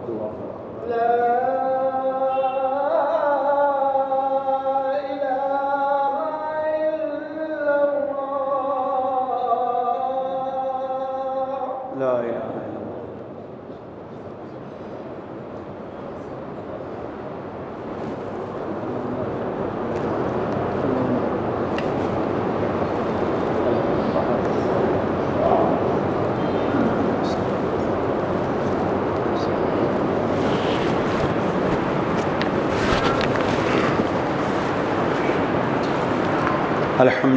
عبد الله لا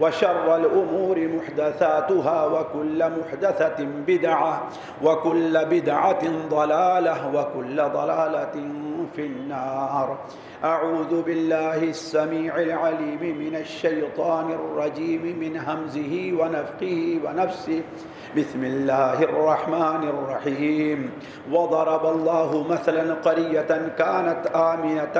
وشر الأمور محدثاتها وكل محدثة بدعة وكل بدعة ضلالة وكل ضلالة في النار. أعوذ بالله السميع العليم من الشيطان الرجيم من همزه ونفقه ونفسه. بسم الله الرحمن الرحيم. وضرب الله مثلا قرية كانت آمنة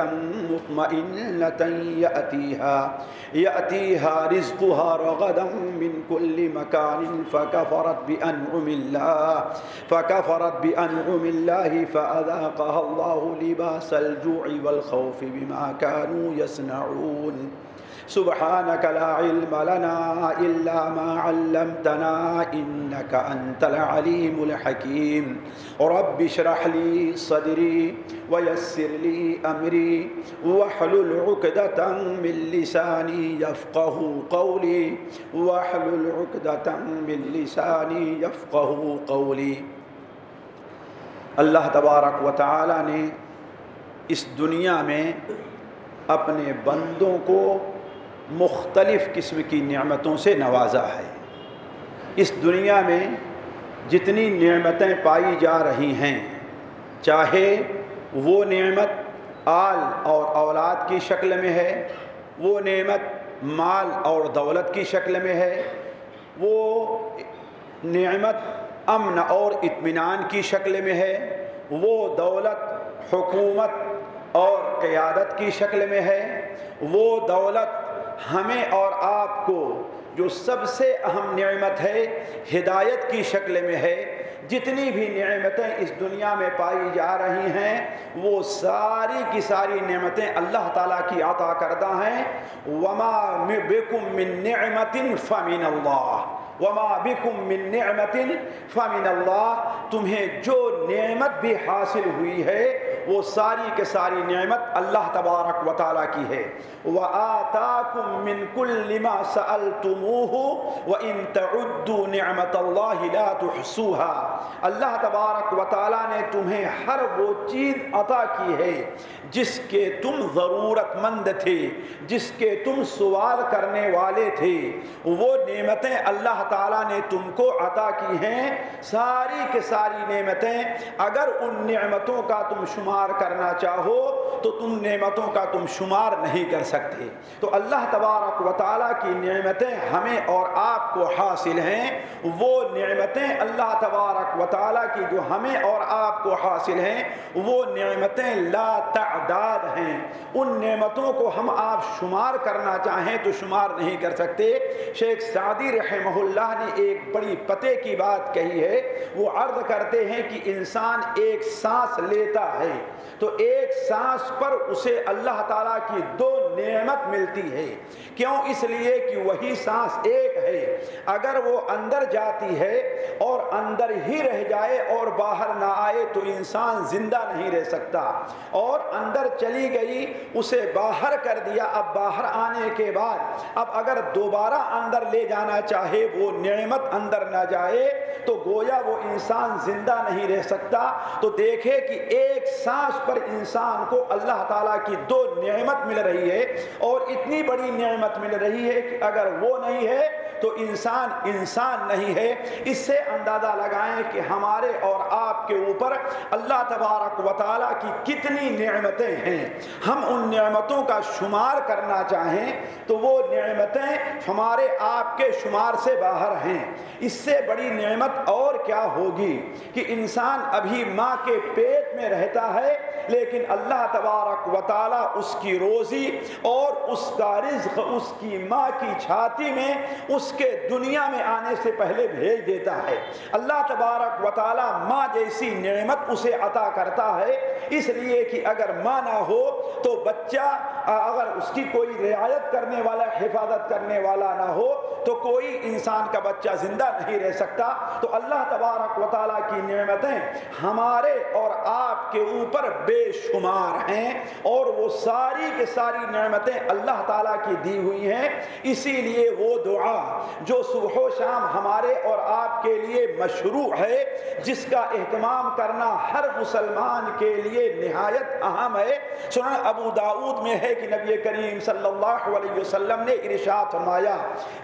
مطمئنة يأتيها يأتيها رزقها رغدا من كل مكان، فكفرت بأنعم الله، فكفرت بأنعم الله فأذاقها الله لباس الجوع والخوف بما كانوا يصنعون. سبحانك لا علم لنا إلا ما علمتنا إنك أنت العليم الحكيم. رب اشرح لي صدري ويسر لي أمري واحلل عقدة من لساني يفقه قولي. واحلل عقدة من لساني يفقه قولي. اللہ تبارک و تعالی نے اس دنیا میں اپنے بندوں کو مختلف قسم کی نعمتوں سے نوازا ہے۔ اس دنیا میں جتنی نعمتیں پائی جا رہی ہیں، چاہے وہ نعمت آل اور اولاد کی شکل میں ہے، وہ نعمت مال اور دولت کی شکل میں ہے، وہ نعمت امن اور اطمینان کی شکل میں ہے، وہ دولت، حکومت اور قیادت کی شکل میں ہے۔ وہ دولت ہمیں اور آپ کو، جو سب سے اہم نعمت ہے، ہدایت کی شکل میں ہے۔ جتنی بھی نعمتیں اس دنیا میں پائی جا رہی ہیں، وہ ساری کی ساری نعمتیں اللہ تعالیٰ کی عطا کردہ ہیں۔ وما بکم من نعمت فمن اللہ وما بکم من نعمت فمن اللہ تمہیں جو نعمت بھی حاصل ہوئی ہے، وہ ساری کے ساری نعمت اللہ تبارک و تعالیٰ کی ہے۔ وَآتَاكُم مِّن كُلِّ مَا سَأَلْتُمُوهُ وَإِن تَعُدُّوا نِعْمَةَ اللَّهِ لَا تُحْصُوهَا۔ اللہ تبارک و تعالیٰ نے تمہیں ہر وہ چیز عطا کی ہے، جس کے تم ضرورت مند تھے، جس کے تم سوال کرنے والے تھے۔ وہ نعمتیں اللہ تعالیٰ نے تم کو عطا کی ہیں۔ ساری کے ساری نعمتیں اگر ان نعمتوں کا تم شمار کرنا چاہو، تو تم نعمتوں کا تم شمار نہیں کر سکتے۔ تو اللہ تبارک و تعالیٰ کی نعمتیں ہمیں اور آپ کو حاصل ہیں۔ وہ نعمتیں اللہ تبارک و تعالیٰ کی جو ہمیں اور آپ کو حاصل ہیں، وہ نعمتیں لا تعداد ہیں۔ ان نعمتوں کو ہم آپ شمار کرنا چاہیں تو شمار نہیں کر سکتے۔ شیخ سعدی رحمہ اللہ نے ایک بڑی پتے کی بات کہی ہے، وہ عرض کرتے ہیں کہ انسان ایک سانس لیتا ہے۔ تو ایک سانس پر اسے اللہ تعالیٰ کی دو نعمت ملتی ہے۔ کیوں؟ اس لیے کہ وہی سانس ایک ہے۔ اگر وہ اندر جاتی ہے اور اندر ہی رہ جائے اور باہر نہ آئے تو انسان زندہ نہیں رہ سکتا۔ اور اندر چلی گئی، اسے باہر کر دیا۔ اب باہر آنے کے بعد، اب اگر دوبارہ اندر لے جانا چاہے، وہ نعمت اندر نہ جائے، تو گویا وہ انسان زندہ نہیں رہ سکتا۔ تو دیکھے کہ ایک سانس پر انسان کو اللہ تعالیٰ کی دو نعمت مل رہی ہے اور اتنی بڑی نعمت مل رہی ہے کہ اگر وہ نہیں ہے تو انسان انسان نہیں ہے۔ اس سے اندازہ لگائیں کہ ہمارے اور آپ کے اوپر اللہ تبارک و تعالیٰ کی کتنی نعمتیں ہیں۔ ہم ان نعمتوں کا شمار کرنا چاہیں تو وہ نعمتیں ہمارے آپ کے شمار سے باہر ہیں۔ اس سے بڑی نعمت اور کیا ہوگی کہ انسان ابھی ماں کے پیٹ میں رہتا ہے، لیکن اللہ تبارک و تعالی اس کی روزی اور اس کا رزق اس کی ماں کی چھاتی میں اس کے دنیا میں آنے سے پہلے بھیج دیتا ہے۔ اللہ تبارک و تعالی ماں جیسی نعمت اسے عطا کرتا ہے۔ اس لیے کہ اگر ماں نہ ہو تو بچہ، اگر اس کی کوئی رعایت کرنے والا، حفاظت کرنے والا نہ ہو تو کوئی انسان کا بچہ زندہ نہیں رہ سکتا۔ تو اللہ تبارک و تعالیٰ کی نعمتیں ہمارے اور آپ آپ کے اوپر بے شمار ہیں اور وہ ساری کے ساری نعمتیں اللہ تعالیٰ کی دی ہوئی ہیں۔ اسی لیے وہ دعا جو صبح و شام ہمارے اور آپ کے لیے مشروع ہے، جس کا اہتمام کرنا ہر مسلمان کے لیے نہایت اہم ہے۔ سنن ابو داود میں ہے کہ نبی کریم صلی اللہ علیہ وسلم نے ارشاد فرمایا،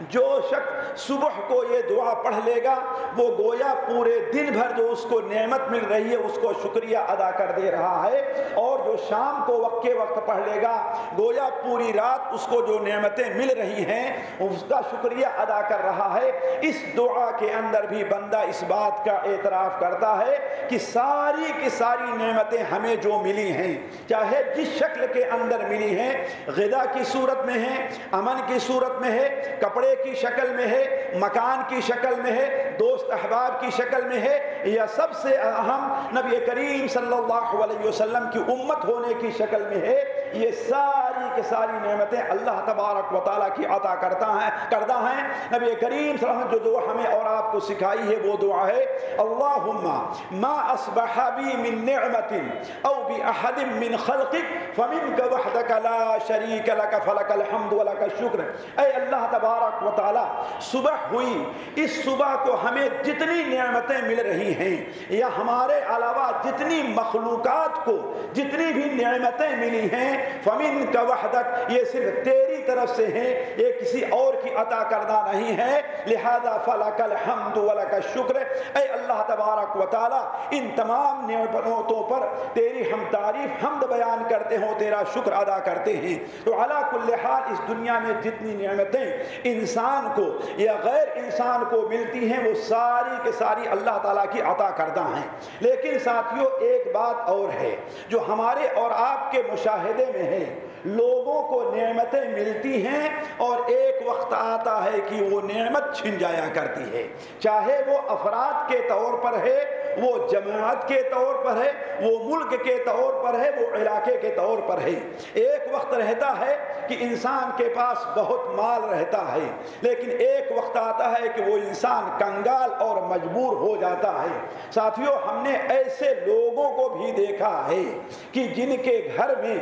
جو شخص صبح کو یہ دعا پڑھ لے گا، وہ گویا پورے دن بھر جو اس کو نعمت مل رہی ہے، اس کو شکریہ ادا کر دے رہا ہے اور جو شام کو وقت کے وقت پڑھ لے گا، گویا پوری رات اس کو جو نعمتیں مل رہی ہیں، اس کا شکریہ ادا کر رہا ہے۔ اس دعا کے اندر بھی بندہ اس بات کا اعتراف کرتا ہے کہ ساری کی ساری نعمتیں ہمیں جو ملی ہیں، چاہے جس شکل کے اندر ملی ہیں، غذا کی صورت میں ہے، امن کی صورت میں ہے، کپڑے کی شکل میں ہے، مکان کی شکل میں ہے، دوست احباب کی شکل میں ہے، یا سب سے اہم نبی کریم صلی صلی اللہ علیہ وسلم کی امت ہونے کی شکل میں ہے۔ یہ ساری کے ساری نعمتیں اللہ تبارک و تعالیٰ کی عطا کرتا ہے کردہ ہیں نبی کریم صلی اللہ علیہ وسلم جو دعا ہمیں اور آپ کو سکھائی ہے، وہ دعا ہے، اللہم ما اصبح بی من نعمت او بی احد من خلقک فمنک وحدک لا شریک لک فلک الحمد ولک الشکر۔ اے اللہ تبارک و تعالیٰ، صبح ہوئی۔ اس صبح کو ہمیں جتنی نعمتیں مل رہی ہیں یا ہمارے علاوہ جتنی مخلوقات کو جتنی بھی نعمتیں ملی ہیں فمن کا وحدت یہ صرف تیری طرف سے ہیں، یہ کسی اور کی عطا کردہ نہیں ہے۔ لہذا فلک الحمد ولک الشکر اے اللہ تبارک و تعالی، ان تمام نعمتوں پر تیری ہم تعریف، حمد بیان کرتے ہوں، تیرا شکر ادا کرتے ہیں۔ تو علا کل حال اس دنیا میں جتنی نعمتیں انسان کو یا غیر انسان کو ملتی ہیں، وہ ساری کے ساری اللہ تعالیٰ کی عطا کردہ ہیں۔ لیکن ساتھیوں ایک بات اور ہے، جو ہمارے اور آپ کے مشاہدے میں ہے۔ لوگوں کو نعمتیں ملتی ہیں اور ایک وقت آتا ہے کہ وہ نعمت چھن جایا کرتی ہے۔ چاہے وہ افراد کے طور پر ہے وہ جماعت کے طور پر ہے، وہ ملک کے طور پر ہے، وہ علاقے کے طور پر ہے۔ ایک وقت رہتا ہے کہ انسان کے پاس بہت مال رہتا ہے، لیکن ایک وقت آتا ہے کہ وہ انسان کنگال اور مجبور ہو جاتا ہے۔ ساتھیوں، ہم نے ایسے لوگوں کو بھی دیکھا ہے کہ جن کے گھر میں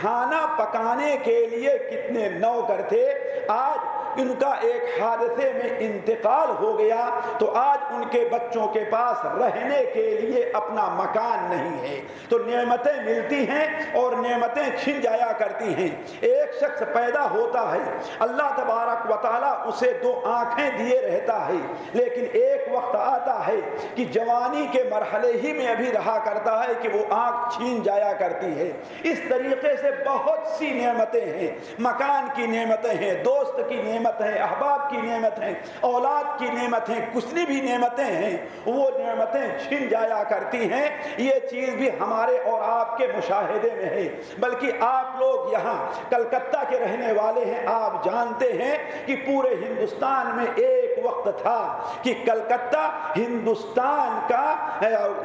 کھانا پکانے کے لیے کتنے نوکر تھے۔ آج ان کا ایک حادثے میں انتقال ہو گیا تو آج ان کے بچوں کے پاس رہنے کے لیے اپنا مکان نہیں ہے۔ تو نعمتیں ملتی ہیں اور نعمتیں چھن جایا کرتی ہیں۔ ایک شخص پیدا ہوتا ہے، اللہ تبارک و تعالیٰ اسے دو آنکھیں دیے رہتا ہے، لیکن ایک وقت آتا ہے کہ جوانی کے مرحلے ہی میں ابھی رہا کرتا ہے کہ وہ آنکھ چھین جایا کرتی ہے۔ اس طریقے سے بہت سی نعمتیں ہیں۔ مکان کی نعمتیں ہیں، دوست کی نعمت ہے احباب کی نعمت ہے اولاد کی نعمت ہے کچھ بھی نعمتیں ہیں، وہ نعمتیں چھن جایا کرتی ہیں۔ یہ چیز بھی ہمارے اور آپ کے مشاہدے میں ہے، بلکہ آپ لوگ یہاں کلکتہ کے رہنے والے ہیں۔ آپ جانتے ہیں کہ پورے ہندوستان میں ایک وقت تھا کہ کلکتہ ہندوستان کا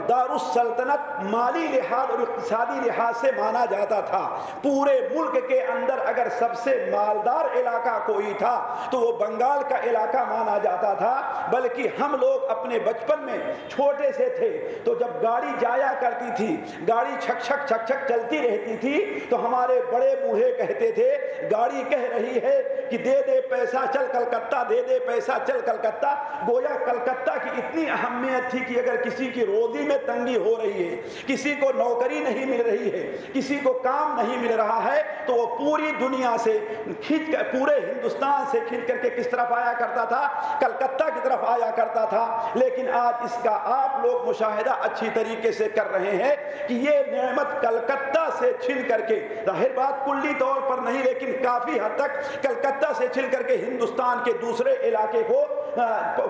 دار السلطنت مالی لحاظ اور اقتصادی لحاظ سے مانا جاتا تھا۔ پورے ملک کے اندر اگر سب سے مالدار علاقہ کوئی تھا تو وہ بنگال کا علاقہ مانا جاتا تھا۔ بلکہ ہم لوگ اپنے بچپن میں چھوٹے سے تھے تو جب گاڑی جایا کرتی تھی، گاڑی چھک چھک چھک چھک چلتی رہتی تھی تو ہمارے بڑے بوڑھے کہتے تھے، گاڑی کہہ رہی ہے کہ دے دے پیسہ، چل کلکتہ، دے دے پیسہ، چل کلکتہ۔ گویا کلکتہ کی اتنی اہمیت تھی کہ اگر کسی کی روزی میں تنگی ہو رہی ہے، کسی کو نوکری نہیں مل رہی ہے، کسی کو کام نہیں مل رہا ہے، تو وہ پوری دنیا سے کھینچ کر، پورے ہندوستان سے کھینچ کر کے کس طرف آیا کرتا تھا؟ کلکتہ کی طرف آیا کرتا تھا۔ لیکن آج اس کا آپ لوگ مشاہدہ اچھی طریقے سے کر رہے ہیں کہ یہ نعمت کلکتہ سے چھن کر کے ظاہر بات کلی طور پر نہیں، لیکن کافی حد تک کلکتہ سے چھن کر کے ہندوستان کے دوسرے علاقے کو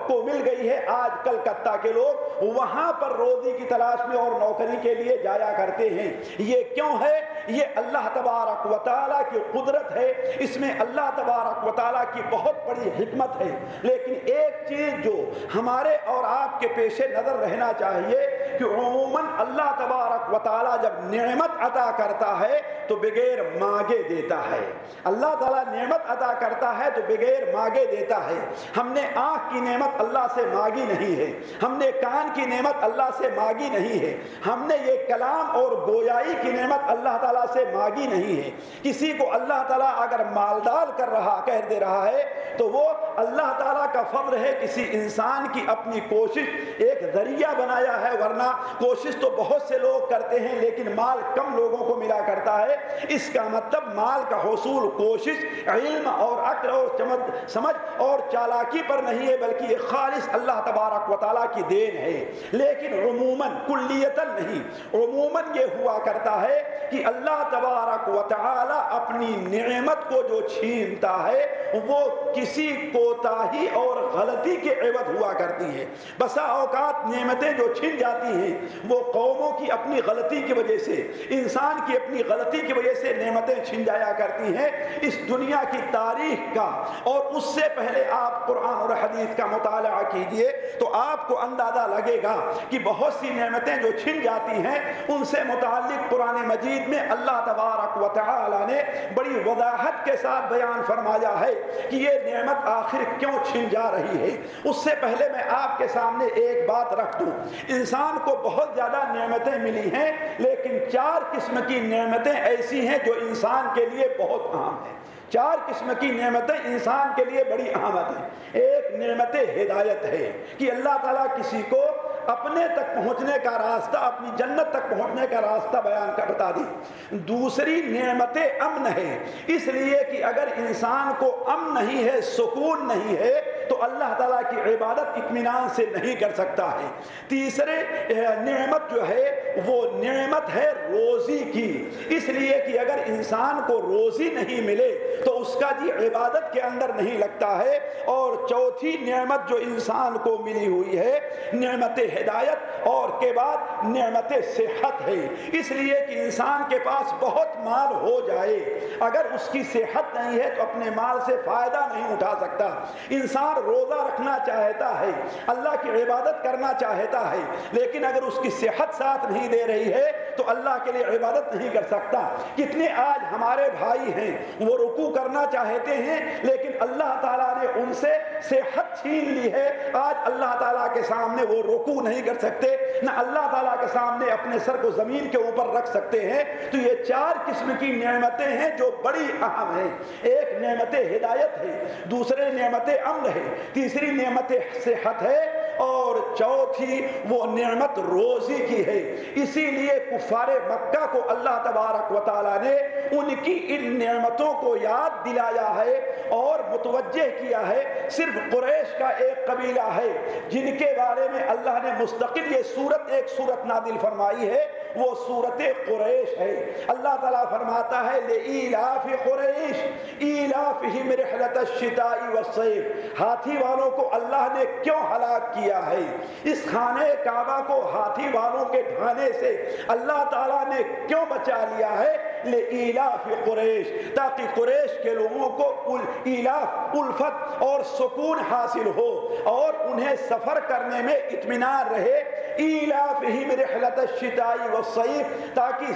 کو مل گئی ہے آج کلکتہ کے لوگ۔ وہاں پر روزی کی تلاش میں اور نوکری کے لیے جایا کرتے ہیں۔ یہ کیوں ہے؟ یہ اللہ تبارک و تعالیٰ کی قدرت ہے۔ اس میں اللہ تبارک و تعالیٰ کی بہت بڑی حکمت ہے۔ لیکن ایک چیز جو ہمارے اور آپ کے پیش نظر رہنا چاہیے کہ عموماً اللہ تبارک و تعالیٰ جب نعمت عطا کرتا ہے تو بغیر بغیر مانگے دیتا ہے۔ اللہ تعالیٰ نعمت عطا کرتا ہے تو بغیر مانگے دیتا ہے۔ ہم نے آنکھ کی نعمت اللہ سے مانگی نہیں ہے۔ ہم نے کان کی نعمت اللہ سے مانگی نہیں ہے۔ ہم نے یہ کلام اور گویائی کی نعمت اللہ تعالیٰ سے مانگی نہیں ہے۔ کسی کو اللہ تعالیٰ اگر مالدار کر رہا، کہہ دے رہا ہے، تو وہ اللہ تعالیٰ کا فضل ہے۔ کسی انسان کی اپنی کوشش ایک ذریعہ بنایا ہے، ورنہ کوشش تو بہت سے لوگ کرتے ہیں، لیکن مال کم لوگوں کو ملا کرتا ہے۔ اس کا مطلب مال کا حصول، کوشش، علم اور عقل اور چمد سمجھ اور چالاکی پر نہیں ہے، بلکہ یہ خالص اللہ تبارک و تعالیٰ کی دین ہے۔ لیکن عموماً، کلیتاً نہیں، عموماً یہ ہوا کرتا ہے کہ اللہ تبارک و تعالیٰ اپنی نعمت کو جو چھینتا ہے، وہ کسی کوتاہی اور غلطی کے عوض ہوا کرتی ہے۔ بسا اوقات نعمتیں جو چھن جاتی ہیں، وہ قوموں کی اپنی غلطی کی وجہ سے، انسان کی اپنی غلطی کی وجہ سے سے نعمتیں چھن جایا کرتی ہیں اس دنیا کی تاریخ کا، اور اس سے پہلے آپ قرآن اور حدیث کا مطالعہ کیجیے تو آپ کو اندازہ لگے گا کہ بہت سی نعمتیں جو چھن جاتی ہیں، ان سے متعلق قرآن مجید میں اللہ تبارک و تعالی نے بڑی وضاحت کے ساتھ بیان فرمایا ہے کہ یہ نعمت آخر کیوں چھن جا رہی ہے۔ اس سے پہلے میں آپ کے سامنے ایک بات رکھ دوں۔ انسان کو بہت زیادہ نعمتیں ملی ہیں، لیکن چار قسم کی نعمتیں ایسی ہیں ہیں جو انسان کے لیے بہت اہم ہیں چار قسم کی نعمتیں انسان کے لیے بڑی اہمت ہیں۔ ایک نعمت ہدایت ہے کہ اللہ تعالیٰ کسی کو اپنے تک پہنچنے کا راستہ، اپنی جنت تک پہنچنے کا راستہ بیان کر بتا دی دوسری نعمت امن ہے۔ اس لیے کہ اگر انسان کو امن نہیں ہے، سکون نہیں ہے تو اللہ تعالیٰ کی عبادت اطمینان سے نہیں کر سکتا ہے۔ تیسرے نعمت جو ہے، وہ نعمت ہے روزی کی۔ اس لیے کہ اگر انسان کو روزی نہیں ملے، تو اس کا جی عبادت کے اندر نہیں لگتا ہے۔ اور چوتھی نعمت جو انسان کو ملی ہوئی ہے، نعمت ہدایت، اور کے بعد نعمت صحت ہے۔ اس لیے کہ انسان کے پاس بہت مال ہو جائے۔ اگر اس کی صحت نہیں ہے، تو اپنے مال سے فائدہ نہیں اٹھا سکتا۔ انسان روزہ رکھنا چاہتا ہے، اللہ کی عبادت کرنا چاہتا ہے، لیکن اگر اس کی صحت ساتھ نہیں دے رہی ہے، تو اللہ کے لیے عبادت نہیں کر سکتا۔ کتنے آج ہمارے بھائی ہیں، وہ رکو کرنا چاہتے ہیں، لیکن اللہ تعالیٰ نے ان سے صحت چھین لی ہے۔ آج اللہ تعالیٰ کے سامنے وہ رکو نہیں کر سکتے، نہ اللہ تعالیٰ کے سامنے اپنے سر کو زمین کے اوپر رکھ سکتے ہیں۔ تو یہ چار قسم کی نعمتیں ہیں جو بڑی اہم ہیں۔ ایک نعمت ہدایت ہے، دوسرے نعمت امن ہے۔ تیسری نعمت صحت ہے اور چوتھی وہ نعمت روزی کی ہے۔ اسی لیے کفار مکہ کو اللہ تبارک و تعالی نے ان کی ان نعمتوں کو یاد دلایا ہے اور متوجہ کیا ہے۔ صرف قریش کا ایک قبیلہ ہے جن کے بارے میں اللہ نے مستقل یہ صورت ایک صورت نادل فرمائی ہے۔ وہ صورت قریش ہے۔ اللہ تعالیٰ فرماتا ہے لِعِلَافِ قریش ایلافہم رحلت الشتائی والصیف ہاتھی والوں کو اللہ نے کیوں ہلاک کیا ہے؟ اس خانے کعبہ کو ہاتھی والوں کے ڈھانے سے اللہ تعالیٰ نے کیوں بچا لیا ہے؟ لِإِلَافِ قریش، تاکہ قریش کے لوگوں کو ایلاف، الفت اور سکون حاصل ہو اور انہیں سفر کرنے میں اطمینان رہے۔ ایلافہم رحلت الشتائی والصیف تاکہ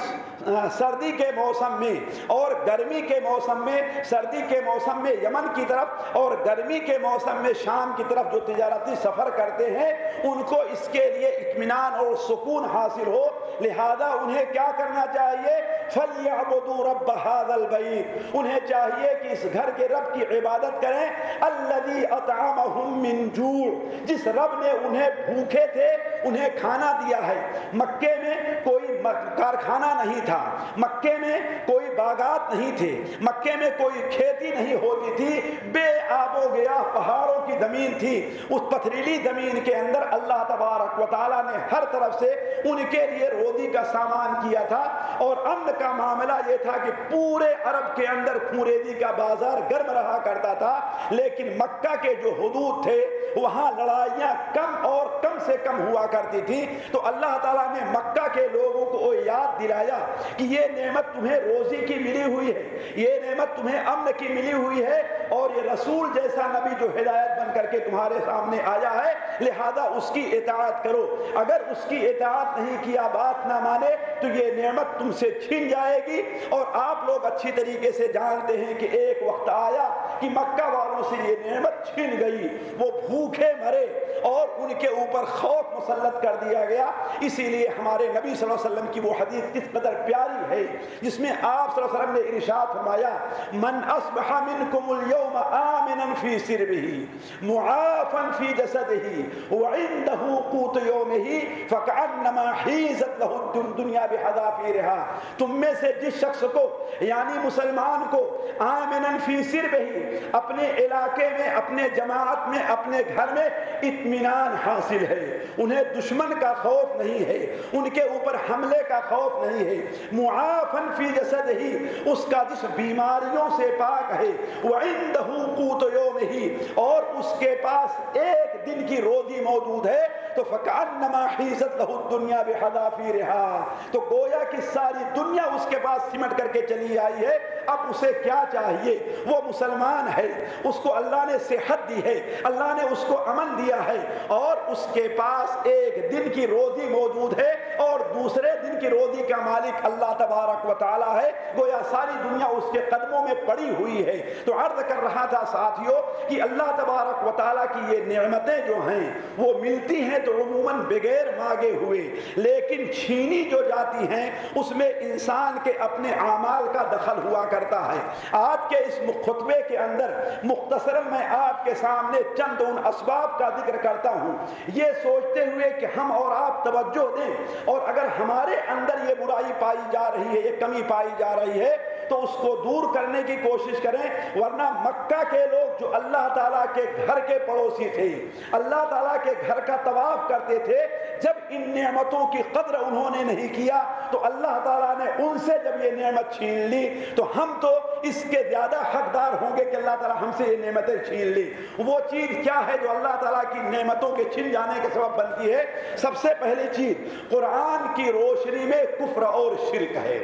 سردی کے موسم میں اور گرمی کے موسم میں، سردی کے موسم میں یمن کی طرف اور گرمی کے موسم میں شام کی طرف جو تجارتی سفر کرتے ہیں، ان کو اس کے لیے اطمینان اور سکون حاصل ہو۔ لہذا انہیں کیا کرنا چاہیے؟ فَلْيَعْبُدُوا رَبَّ هَذَا الْبَيْتِ۔ انہیں چاہیے کہ اس گھر کے رب کی عبادت کریں۔ الَّذِي أَطْعَمَهُم مِّن جُوع۔ جس رب نے انہیں بھوکے تھے انہیں کھانا دیا ہے۔ مکے میں کوئی کارخانہ نہیں تھا۔ مکے میں کوئی باغات نہیں تھے۔ مکے میں کوئی کھیتی نہیں ہوتی تھی۔ بے آب و گیا پہاڑوں کی زمین تھی۔ اس پتھریلی زمین کے اندر اللہ تبارک و تعالیٰ نے ہر طرف سے ان کے لیے روزی کا سامان کیا تھا۔ اور امن کا معاملہ یہ تھا کہ پورے عرب کے اندر خوریزی کا بازار گرم رہا کرتا تھا۔ لیکن مکہ کے جو حدود تھے، وہاں لڑائیاں کم اور کم سے کم ہوا کرتی تھی، تو اللہ تعالیٰ نے مکہ کے لوگوں کو یاد دلایا کہ یہ نعمت تمہیں روزی کی ملی ہوئی ہے، یہ نعمت تمہیں امن کی ملی ہوئی ہے اور یہ رسول جیسا نبی جو ہدایت بن کر کے تمہارے سامنے آیا ہے، لہذا اس کی اطاعت کرو۔ اگر اس کی اطاعت نہیں کیا بات نہ مانے، تو یہ نعمت تم سے چھن جائے گی۔ اور آپ لوگ اچھی طریقے سے جانتے ہیں کہ ایک وقت آیا کہ مکہ والوں سے یہ نعمت چھن گئی، وہ بھوکے مرے اور ان کے اوپر خوف مسلط کر دیا گیا۔ اسی لیے ہمارے نبی صلی اللہ علیہ وسلم کی وہ حدیث کس قدر پیاری ہے، جس میں آپ صلی اللہ علیہ وسلم نے ارشاد فرمایا، من اصبح منکم اليوم آمنا فی سربه، معافا فی جسده، وعنده قوت یومه فکعنما حیزت له الدنیا بحذافیرها. تم میں سے جس شخص کو یعنی مسلمان کو، آمنا فی سربه، اپنے علاقے میں، اپنے جماعت میں، اپنے گھر میں اطمینان حاصل ہے، انہیں دشمن کا خوف نہیں ہے، ان کے اوپر حملے کا خوف نہیں ہے۔ معافن فی جسد ہی، اس کا جس بیماریوں سے پاک ہے وعندہ قوت یوم ہی اور اس کے پاس ایک دن کی روزی موجود ہے۔ تو فکانما حیزت لہو الدنیا بحذافی رہا تو گویا کہ ساری دنیا اس کے پاس سمٹ کر کے چلی آئی ہے۔ اب اسے کیا چاہیے؟ وہ مسلمان ہے، اس کو اللہ نے صحت دی ہے، اللہ نے اس کو امن دیا ہے اور اس کے پاس ایک دن کی روزی موجود ہے اور دوسرے کی روزی کا مالک اللہ تبارک و تعالی ہے، گویا ساری دنیا اس کے قدموں میں پڑی ہوئی ہے۔ تو عرض کر رہا تھا ساتھیوں کہ اللہ تبارک و تعالی کی یہ نعمتیں جو ہیں، وہ ملتی ہیں تو عموماً بغیر مانگے ہوئے۔ لیکن چھینی جو جاتی ہیں، اس میں انسان کے اپنے اعمال کا دخل ہوا کرتا ہے۔ آج کے اس خطبے کے اندر مختصر میں آپ کے سامنے چند ان اسباب کا ذکر کرتا ہوں۔ یہ سوچتے ہوئے کہ ہم اور آپ توجہ دیں اور اگر ہمارے اندر یہ برائی پائی جا رہی ہے یہ کمی پائی جا رہی ہے۔ تو اس کو دور کرنے کی کوشش کریں، ورنہ مکہ کے لوگ جو اللہ تعالیٰ کے گھر کے پڑوسی تھے، اللہ تعالیٰ کے گھر کا طواف کرتے تھے، جب ان نعمتوں کی قدر انہوں نے نہیں کیا، تو اللہ تعالیٰ نے ان سے جب یہ نعمت چھین لی، تو ہم تو اس کے زیادہ حقدار ہوں گے کہ اللہ تعالیٰ ہم سے یہ نعمتیں چھین لی وہ چیز کیا ہے جو اللہ تعالیٰ کی نعمتوں کے چھن جانے کے سبب بنتی ہے؟ سب سے پہلی چیز، قرآن کی روشنی میں کفر اور شرک ہے۔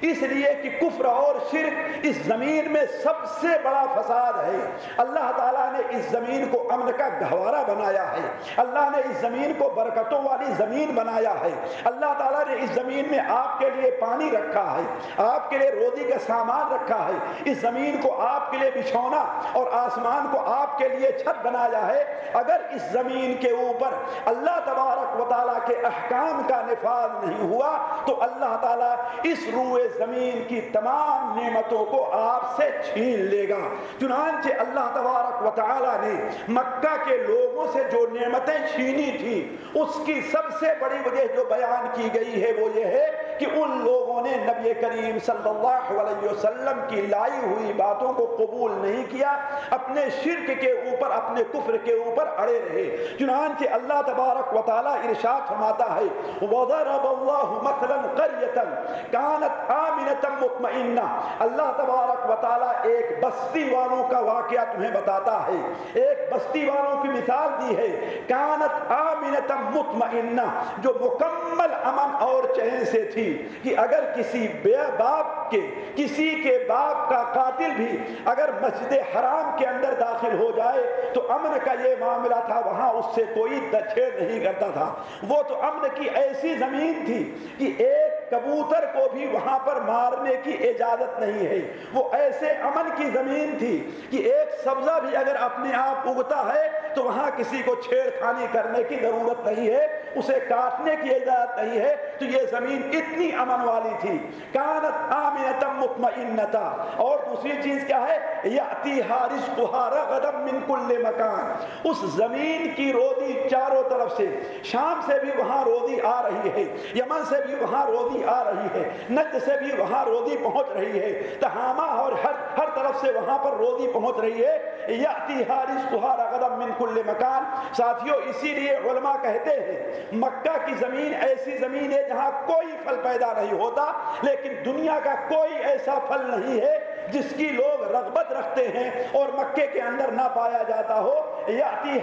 اس لیے کہ کفر اور اور شرک اس زمین میں سب سے بڑا فساد ہے۔ اللہ تعالیٰ نے اس زمین کو امن کا گہوارہ بنایا ہے۔ اللہ نے اس زمین کو برکتوں والی زمین بنایا ہے۔ اللہ تعالیٰ نے اس زمین میں آپ کے لیے پانی رکھا ہے۔ آپ کے لیے روزی کا سامان رکھا ہے۔ اس زمین کو آپ کے لیے بچھونا اور آسمان کو آپ کے لیے چھت بنایا ہے۔ اگر اس زمین کے اوپر اللہ تبارک و تعالیٰ کے احکام کا نفاذ نہیں ہوا تو اللہ تعالیٰ اس روئے زمین کی تمام نعمتوں کو آپ سے چھین لے گا۔ چنانچہ اللہ تبارک و تعالیٰ نے مکہ کے لوگوں سے جو نعمتیں چھینی تھی اس کی سب سے بڑی وجہ جو بیان کی گئی ہے وہ یہ ہے کہ ان لوگوں نے نبی کریم صلی اللہ علیہ وسلم کی لائی ہوئی باتوں کو قبول نہیں کیا، اپنے شرک کے اوپر، اپنے کفر کے اوپر اڑے رہے۔ چنانچہ اللہ تبارک و تعالی ارشاد فرماتا ہے، وضرب اللہ مثلا قرية كانت آمنة مطمئنة۔ اللہ تبارک و تعالی ایک بستی والوں کا واقعہ تمہیں بتاتا ہے۔ ایک بستی والوں کی مثال دی ہے، كانت آمنة مطمئنة۔ جو مکمل امن اور چین سے تھی۔ کہ اگر کسی بے باپ کے کسی کے باپ کا قاتل بھی اگر مسجد حرام کے اندر داخل ہو جائے تو امن کا یہ معاملہ تھا، وہاں اس سے کوئی دچھے نہیں کرتا تھا۔ وہ تو امن کی ایسی زمین تھی کہ ایک کبوتر کو بھی وہاں پر مارنے کی اجازت نہیں ہے۔ وہ ایسے امن کی زمین تھی کہ ایک سبزہ بھی اگر اپنے آپ اگتا ہے تو وہاں کسی کو چھیڑ خانی کرنے کی ضرورت نہیں ہے، اسے کاٹنے کی اجازت نہیں ہے۔ تو یہ زمین اتنی امن والی تھی۔ کانت آمنتم مطمئنتا۔ اور دوسری چیز کیا ہے؟ یاتیہا رزقها رغدا من کل مکان۔ اس زمین کی روزی چاروں طرف سے، شام سے بھی وہاں روزی آ رہی ہے، یمن سے بھی وہاں روزی آ رہی ہے۔ نجد سے بھی وہاں روزی پہنچ رہی ہے۔ تہامہ اور ہر ہر طرف سے وہاں پر روزی پہنچ رہی ہے۔ یاتیہا رزقها رغدا من کل مکان۔ ساتھیوں اسی لیے علماء کہتے ہیں، مکہ کی زمین ایسی زمین ہے جہاں کوئی پھل پیدا نہیں ہوتا، لیکن دنیا کا کوئی ایسا پھل نہیں ہے جس کی لوگ رغبت رکھتے ہیں اور مکے کے اندر نہ پایا جاتا ہو، یاتی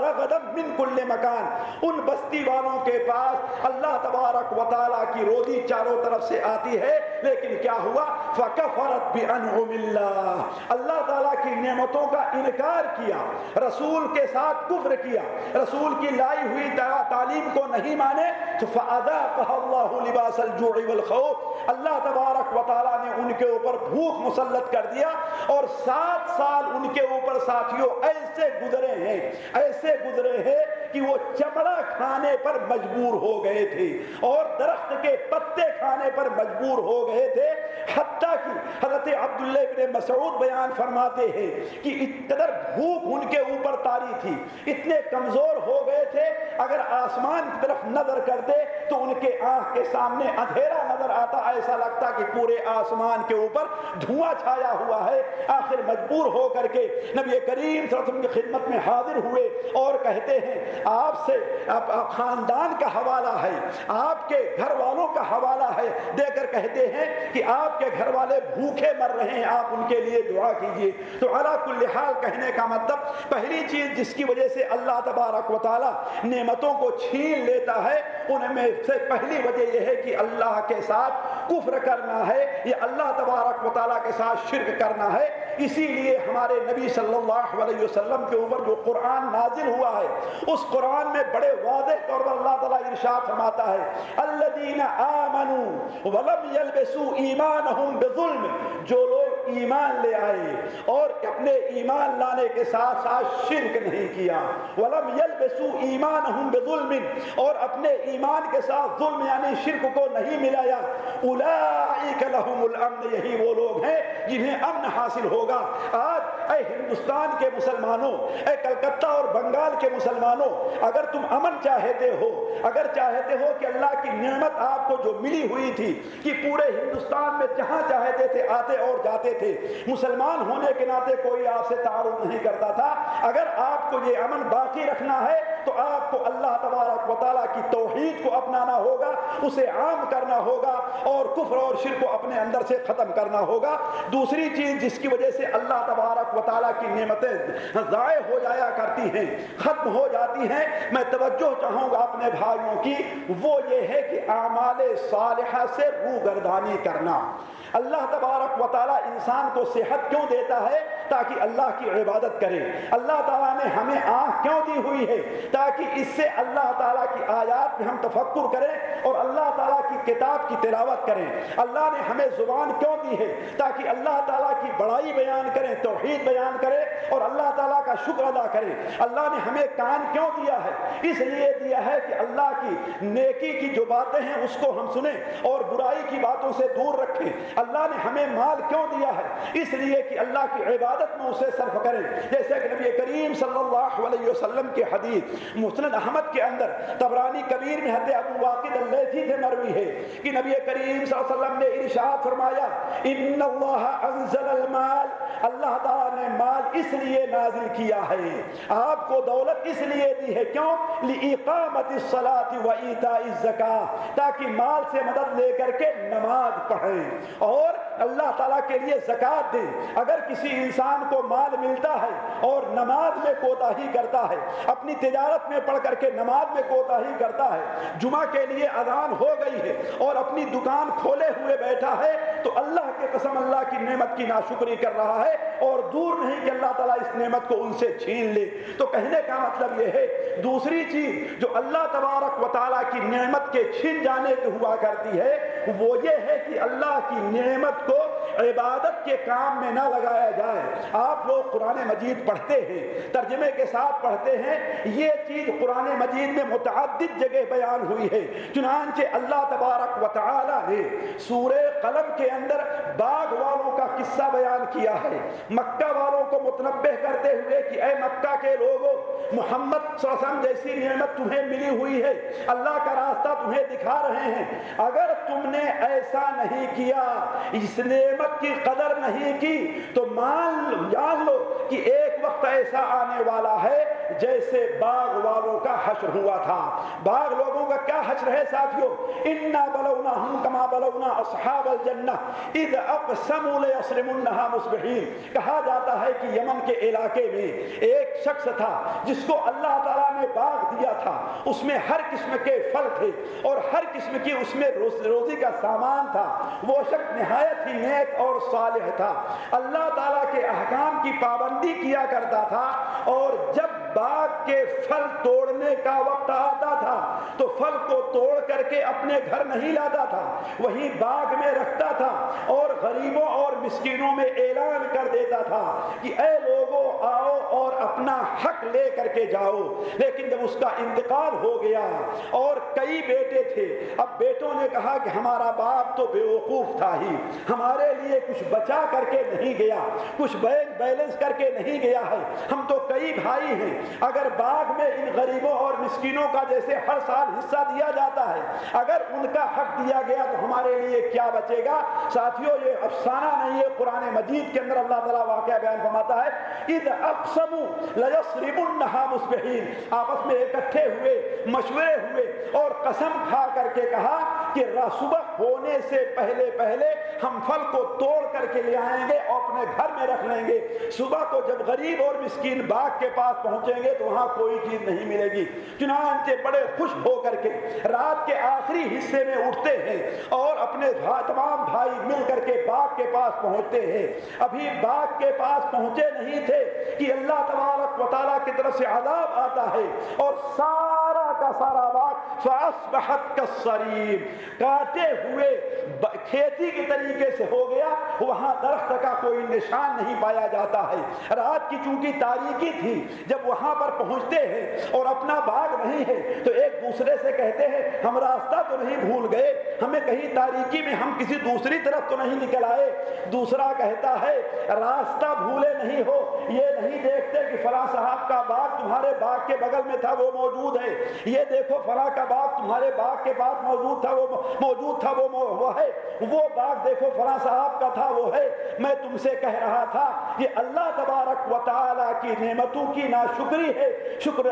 رغدم من کل مکان۔ ان بستی والوں کے پاس اللہ تبارک و تعالیٰ کی روزی چاروں طرف سے آتی ہے۔ لیکن کیا ہوا؟ فکفرت بانعم اللہ۔ اللہ تعالیٰ کی نعمتوں کا انکار کیا، رسول کے ساتھ کفر کیا۔ رسول کی لائی ہوئی تعلیم کو نہیں مانے، تو فاذاقها اللہ لباس الجوع والخوف۔ اللہ تبارک و تعالیٰ نے ان کے اوپر بھوک مسلط کر دیا اور سات سال ان کے اوپر ساتھیوں ایسے گزرے ہیں، ایسے گزرے ہیں کہ وہ چمڑا کھانے پر مجبور ہو گئے تھے اور درخت کے پتے کھانے پر مجبور ہو گئے تھے، حتیٰ کہ حضرت عبداللہ بن مسعود بیان فرماتے ہیں کہ اتدر بھوک ان کے اوپر تاری تھی، اتنے کمزور ہو گئے تھے، اگر آسمان کی طرف نظر کرتے تو ان کے آنکھ کے سامنے اندھیرا نظر آتا، ایسا لگتا کہ پورے آسمان کے اوپر دھواں چھایا ہوا ہے۔ آخر مجبور ہو کر کے نبی کریم صلی اللہ علیہ وسلم کی خدمت میں حاضر ہوئے اور کہتے ہیں، آپ سے آپ خاندان کا حوالہ ہے، آپ کے گھر والوں کا حوالہ ہے۔ دے کر کہتے ہیں ہیں کہ آپ کے گھر والے بھوکے مر رہے ہیں، آپ ان کے لیے دعا کیجیے۔ تو علا کل حال کہنے کا مطلب پہلی چیز جس کی وجہ سے اللہ تبارک و تعالی نعمتوں کو چھین لیتا ہے، ان میں سے پہلی وجہ یہ ہے کہ اللہ کے ساتھ کفر کرنا ہے، یہ اللہ تبارک و تعالیٰ کے ساتھ شرک کرنا ہے۔ اسی لیے ہمارے نبی صلی اللہ علیہ وسلم کے اوپر جو قرآن نازل ہوا ہے، اس قرآن میں بڑے واضح طور پر اللہ تعالیٰ ارشاد فرماتا ہے، الذین آمنوا ولم یلبسوا ایمانہم بظلم۔ جو لوگ ایمان لے آئے اور اپنے ایمان لانے کے ساتھ ساتھ شرک نہیں کیا۔ ولم یلبسوا ایمانہم بظلم۔ اور اپنے ایمان کے ساتھ ظلم یعنی شرک کو نہیں ملایا۔ اولئک لهم الامن یہی وہ لوگ ہیں جنہیں امن حاصل ہوگا۔ آج اے ہندوستان کے مسلمانوں، اے کلکتہ اور بنگال کے مسلمانوں، اگر تم امن چاہتے ہو، اگر چاہتے ہو کہ اللہ کی نعمت آپ کو جو ملی ہوئی تھی، کہ پورے ہندوستان میں جہاں چاہتے تھے آتے اور جاتے تھے، مسلمان ہونے کے ناطے کوئی آپ سے تعارف نہیں کرتا تھا۔ اگر آپ کو یہ امن باقی رکھنا ہے، تو آپ کو اللہ تبارک و تعالیٰ کی توحید کو اپنانا ہوگا، اسے عام کرنا ہوگا اور کفر اور شرک کو اپنے اندر سے ختم کرنا ہوگا۔ دوسری چیز جس کی وجہ سے اللہ تبارک و تعالیٰ کی نعمتیں ضائع ہو جایا کرتی ہیں، ختم ہو جاتی ہیں۔ میں توجہ چاہوں گا اپنے بھائیوں کی، وہ یہ ہے کہ اعمال صالحہ سے روگردانی کرنا۔ اللہ تبارک و تعالیٰ انسان کو صحت کیوں دیتا ہے؟ تاکہ اللہ کی عبادت کرے۔ اللہ تعالیٰ نے ہمیں آنکھ کیوں دی ہوئی ہے؟ تاکہ اس سے اللہ تعالیٰ کی آیات میں ہم تفکر کریں اور اللہ تعالیٰ کی کتاب کی تلاوت کریں۔ اللہ نے ہمیں زبان کیوں دی ہے؟ تاکہ اللہ تعالیٰ کی بڑائی بیان کریں، توحید بیان کرے اور اللہ تعالیٰ کا شکر ادا کرے۔ اللہ نے ہمیں کان کیوں دیا ہے؟ اس لیے دیا ہے کہ اللہ کی نیکی کی جو باتیں ہیں اس کو ہم سنیں اور برائی کی باتوں سے دور رکھیں۔ اللہ نے ہمیں مال کیوں دیا ہے؟ اس لیے کہ اللہ کی عبادت میں اسے صرف کریں۔ جیسے کہ نبی کریم صلی اللہ علیہ وسلم کے حدیث مسند احمد کے اندر تبرانی کبیر میں حد ابو واقد اللیثی سے مروی ہے کہ نبی کریم صلی اللہ علیہ وسلم نے ارشاد فرمایا، ان اللہ انزل المال اللہ تعالیٰ نے مال اس لیے نازل کیا ہے؟ آپ کو دولت اس لیے دی ہے کیوں؟ لِإِقَامَةِ الصَّلَاةِ وَإِيتَاءِ الزَّكَاةِ تاکہ مال سے مدد لے کر کے نماز پڑھیں۔ اور اللہ تعالیٰ کے لیے زکوٰۃ دیں۔ اگر کسی انسان کو مال ملتا ہے اور نماز میں کوتا ہی کرتا ہے، اپنی تجارت میں پڑھ کر کے نماز میں کوتا ہی کرتا ہے، جمعہ کے لیے اذان ہو گئی ہے اور اپنی دکان کھولے ہوئے بیٹھا ہے تو اللہ کے قسم اللہ کی نعمت کی ناشکری کر رہا ہے اور دور نہیں کہ اللہ تعالیٰ اس نعمت کو ان سے چھین لے۔ تو کہنے کا مطلب یہ ہے، دوسری چیز جو اللہ تبارک و تعالیٰ کی نعمت کے چھین جانے کی ہوا کرتی ہے، وہ یہ ہے کہ اللہ کی نعمت کو عبادت کے کام میں نہ لگایا جائے۔ آپ لوگ قرآن مجید پڑھتے ہیں، ترجمے کے ساتھ پڑھتے ہیں۔ یہ چیز قرآن مجید میں متعدد جگہ بیان ہوئی ہے۔ چنانچہ اللہ تبارک و تعالی نے سورہ قلم کے اندر باغ والوں کا قصہ بیان کیا ہے۔ مکہ والوں کو متنبع کرتے ہوئے کہ اے مکہ کے لوگوں، محمد صلی اللہ علیہ وسلم جیسی نعمت تمہیں ملی ہوئی ہے۔ اللہ کا راستہ تمہیں دکھا رہے ہیں۔ اگر تم نے ایسا نہیں کیا، اس نعمت کی قدر نہیں کی تو مان جان لو کہ ایک وقت ایسا آنے والا ہے جیسے باغ والوں کا حشر ہوا تھا۔ باغ لوگوں کا کیا حشر ہے ساتھیوں؟ انا بلونا ہم کما بلونا اصحاب الجنہ اذ اقسموا لیسرمنها مصبحین کہا جاتا ہے کہ یمن کے علاقے میں ایک شخص تھا جس کو اللہ تعالیٰ نے باغ دیا تھا۔ اس میں ہر قسم کے پھل تھے اور ہر قسم کی اس میں روزی کا سامان تھا۔ وہ شخص نہایت ہی نیک اور صالح تھا۔ اللہ تعالیٰ کے احکام کی پابندی کیا کرتا تھا اور جب باغ باغ کے پھل توڑنے کا وقت آتا تھا تو پھل کو توڑ کر کے اپنے گھر نہیں لاتا تھا، وہی باغ میں رکھتا تھا اور غریبوں اور مسکینوں میں اعلان کر دیتا تھا کہ اے لوگوں، آؤ اور اپنا حق لے کر کے جاؤ۔ لیکن جب اس کا انتقال ہو گیا اور کئی بیٹے تھے، اب بیٹوں نے کہا کہ ہمارا باپ تو بے وقوف تھا ہی، ہمارے لیے کچھ بچا کر کے نہیں گیا، کچھ بینک بیلنس کر کے نہیں گیا ہے۔ ہم تو کئی بھائی ہیں۔ اگر باغ میں ان غریبوں اور مسکینوں کا جیسے ہر سال حصہ دیا جاتا ہے، اگر ان کا حق دیا گیا تو ہمارے لیے کیا بچے گا؟ ساتھیوں یہ افسانہ نہیں ہے۔ قرآن مجید کے اندر اللہ تعالیٰ واقعہ بیان فرماتا ہے، اذ اقسموا لیسرمنها مصبحین آپس میں اکٹھے ہوئے، مشورے ہوئے اور قسم کھا کر کے کہا کہ صبح ہونے سے پہلے پہلے ہم پھل کو توڑ کر کے لے آئیں گے اور اپنے گھر میں رکھ لیں گے۔ صبح کو جب غریب اور مسکین باغ کے پاس پہنچیں گے تو وہاں کوئی چیز نہیں ملے گی۔ چنانچہ بڑے خوش ہو کر کے رات کے آخری حصے میں اٹھتے ہیں اور اپنے تمام بھائی مل کر کے باغ کے پاس پہنچتے ہیں۔ ابھی باغ کے پاس پہنچے نہیں تھے کہ اللہ تبارک و تعالیٰ کی طرف سے عذاب آتا ہے اور سارا کا سارا باغ فاسبحت کالصریم کاٹے ہوئے کھیتی کے طریقے سے ہو گیا، وہاں درخت کا کوئی نشان نہیں پایا جاتا ہے۔ رات کی چونکہ تاریخی تھی، جب وہاں پر پہنچتے ہیں اور اپنا باغ نہیں ہے، تو ایک دوسرے سے کہتے ہیں، ہم راستہ تو نہیں بھول گئے، ہمیں کہیں تاریخی میں ہم کسی دوسری طرف تو نہیں نکل آئے۔ دوسرا کہتا ہے، راستہ بھولے نہیں ہو، یہ نہیں دیکھتے کہ فلاں صاحب کا باغ تمہارے باغ کے بغل میں تھا، وہ موجود ہے۔ یہ دیکھو فلاں کا باغ تمہارے باغ کے پاس موجود تھا، وہ موجود تھا، وہ وہ ہے۔ وہ باغ دیکھو فلاں صاحب کا تھا، وہ ہے۔ میں تم سے کہہ رہا تھا یہ اللہ تبارک و تعالی کی نعمتوں کی نہ شکری ہے، شکر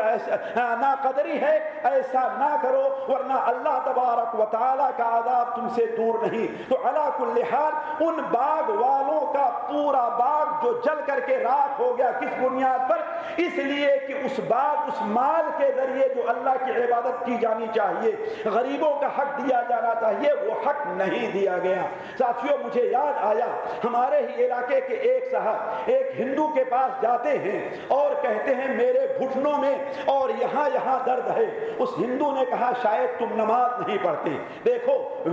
نہ قدری ہے، ایسا نہ کرو، ورنہ اللہ تبارک و تعالی کا عذاب تم سے دور نہیں۔ تو اللہ کل حال ان باغ والوں کا پورا باغ جو جل کر کے راک ہو گیا، کس بنیاد پر؟ اس لیے کہ اس باغ، اس مال کے ذریعے جو اللہ کی عبادت کی جانی چاہیے، غریبوں کا حق دیا جانا چاہیے، وہ حق نہیں دیا گیا۔ ساتھیوں مجھے یاد آیا، ہمارے ہی علاقے کے ایک صاحب، ایک ہندو کے پاس جاتے ہیں اور کہتے ہیں، میرے گھٹنوں میں اور یہاں یہاں درد ہے۔ اس ہندو نے کہا، شاید تم نماز نہیں پڑھتے۔ دیکھو،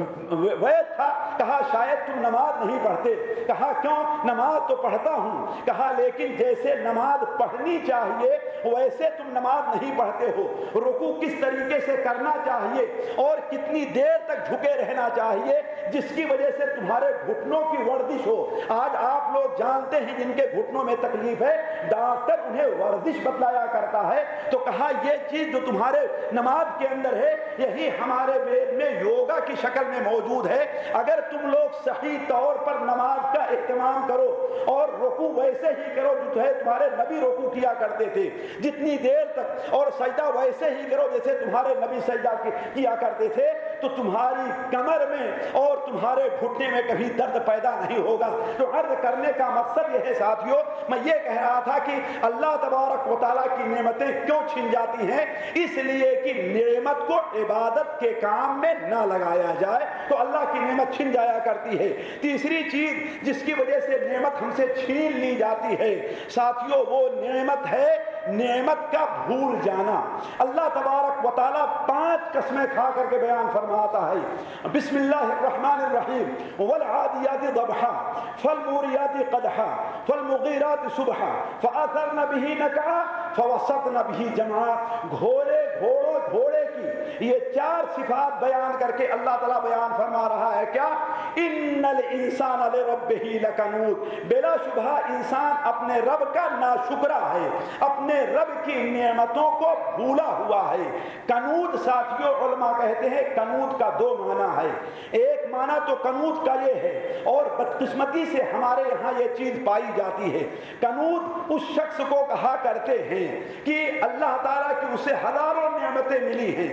وید تھا، کہا، شاید تم نماز نہیں پڑھتے۔ کہا، کیوں؟ نماز تو پڑھتا ہوں۔ کہا، لیکن جیسے نماز پڑھنی چاہیے، ویسے تم نماز نہیں پڑھتے ہو۔ رکو کس طریقے سے کرنا چاہیے اور کتنی دیر تک جھکے رہنا چاہیے، جس کی وجہ سے تمہارے گھٹنوں کی ورزش ہو۔ آج آپ لوگ جانتے ہیں جن کے گھٹنوں میں تکلیف ہے، ڈاکٹر انہیں ورزش بتلایا کرتا ہے تو کہا یہ چیز جو تمہارے نماز کے اندر ہے، یہی ہمارے وید میں یوگا کی شکل میں موجود ہے۔ اگر تم لوگ صحیح طور پر نماز کا اہتمام کرو اور رکو ویسے ہی کرو جو ہے تمہارے نبی رکو کیا کرتے تھے، جتنی دیر تک اور سجدہ ویسے ہی کرو جیسے تمہارے نبی سجدہ کیا کرتے تھے، تو تمہاری کمر میں اور تمہارے گھٹنے میں کبھی درد پیدا نہیں ہوگا۔ تو عرض کرنے کا مقصد یہ ہے ساتھیوں میں یہ کہہ رہا تھا کہ اللہ تبارک و تعالیٰ کی کی نعمتیں کیوں چھن جاتی ہیں؟ اس لیے کہ نعمت کو عبادت کے کام میں نہ لگایا جائے تو اللہ کی نعمت چھن جایا کرتی ہے۔ تیسری چیز جس کی وجہ سے نعمت ہم سے چھین لی جاتی ہے ساتھیوں وہ نعمت ہے نعمت کا بھول جانا۔ اللہ تبارک و تعالیٰ پانچ قسمیں کھا کر کے بیان فرماتا ہے۔ بسم اللہ الرحمن الرحیم۔ والعادیات ضبحا فالموریات قدحا فالمغیرات صبحا فاثرن به نکعا فوسط نبھی جماعت گھوڑے گھوڑوں گھوڑے کی یہ چار صفات بیان کر کے اللہ تعالیٰ بیان فرما رہا ہے کیا؟ ان الانسان لربه لکنود بلا شبہ انسان اپنے رب کا ناشکرہ ہے، اپنے رب کی نعمتوں کو بھولا ہوا ہے۔ کنود ساتھیوں علماء کہتے ہیں کنود کا دو معنی ہے۔ ایک معنی تو کنود کا یہ ہے، اور بدقسمتی سے ہمارے یہاں یہ چیز پائی جاتی ہے۔ کنود اس شخص کو کہا کرتے ہیں کہ اللہ تعالیٰ کی اسے ہزاروں نعمتیں ملی ہیں۔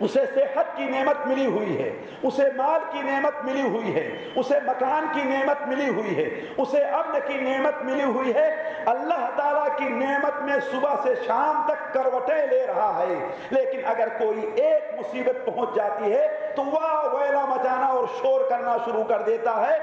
اسے صحت کی نعمت ملی ہوئی ہے، اسے مال کی نعمت ملی ہوئی ہے، اسے مکان کی نعمت ملی ہوئی ہے، اسے امن کی نعمت ملی ہوئی ہے۔ اللہ تعالیٰ کی نعمت میں صبح سے شام تک کروٹیں لے رہا ہے۔ لیکن اگر کوئی ایک مصیبت پہنچ جاتی ہے تو وہ ویلا مچانا اور شور کرنا شروع کر دیتا ہے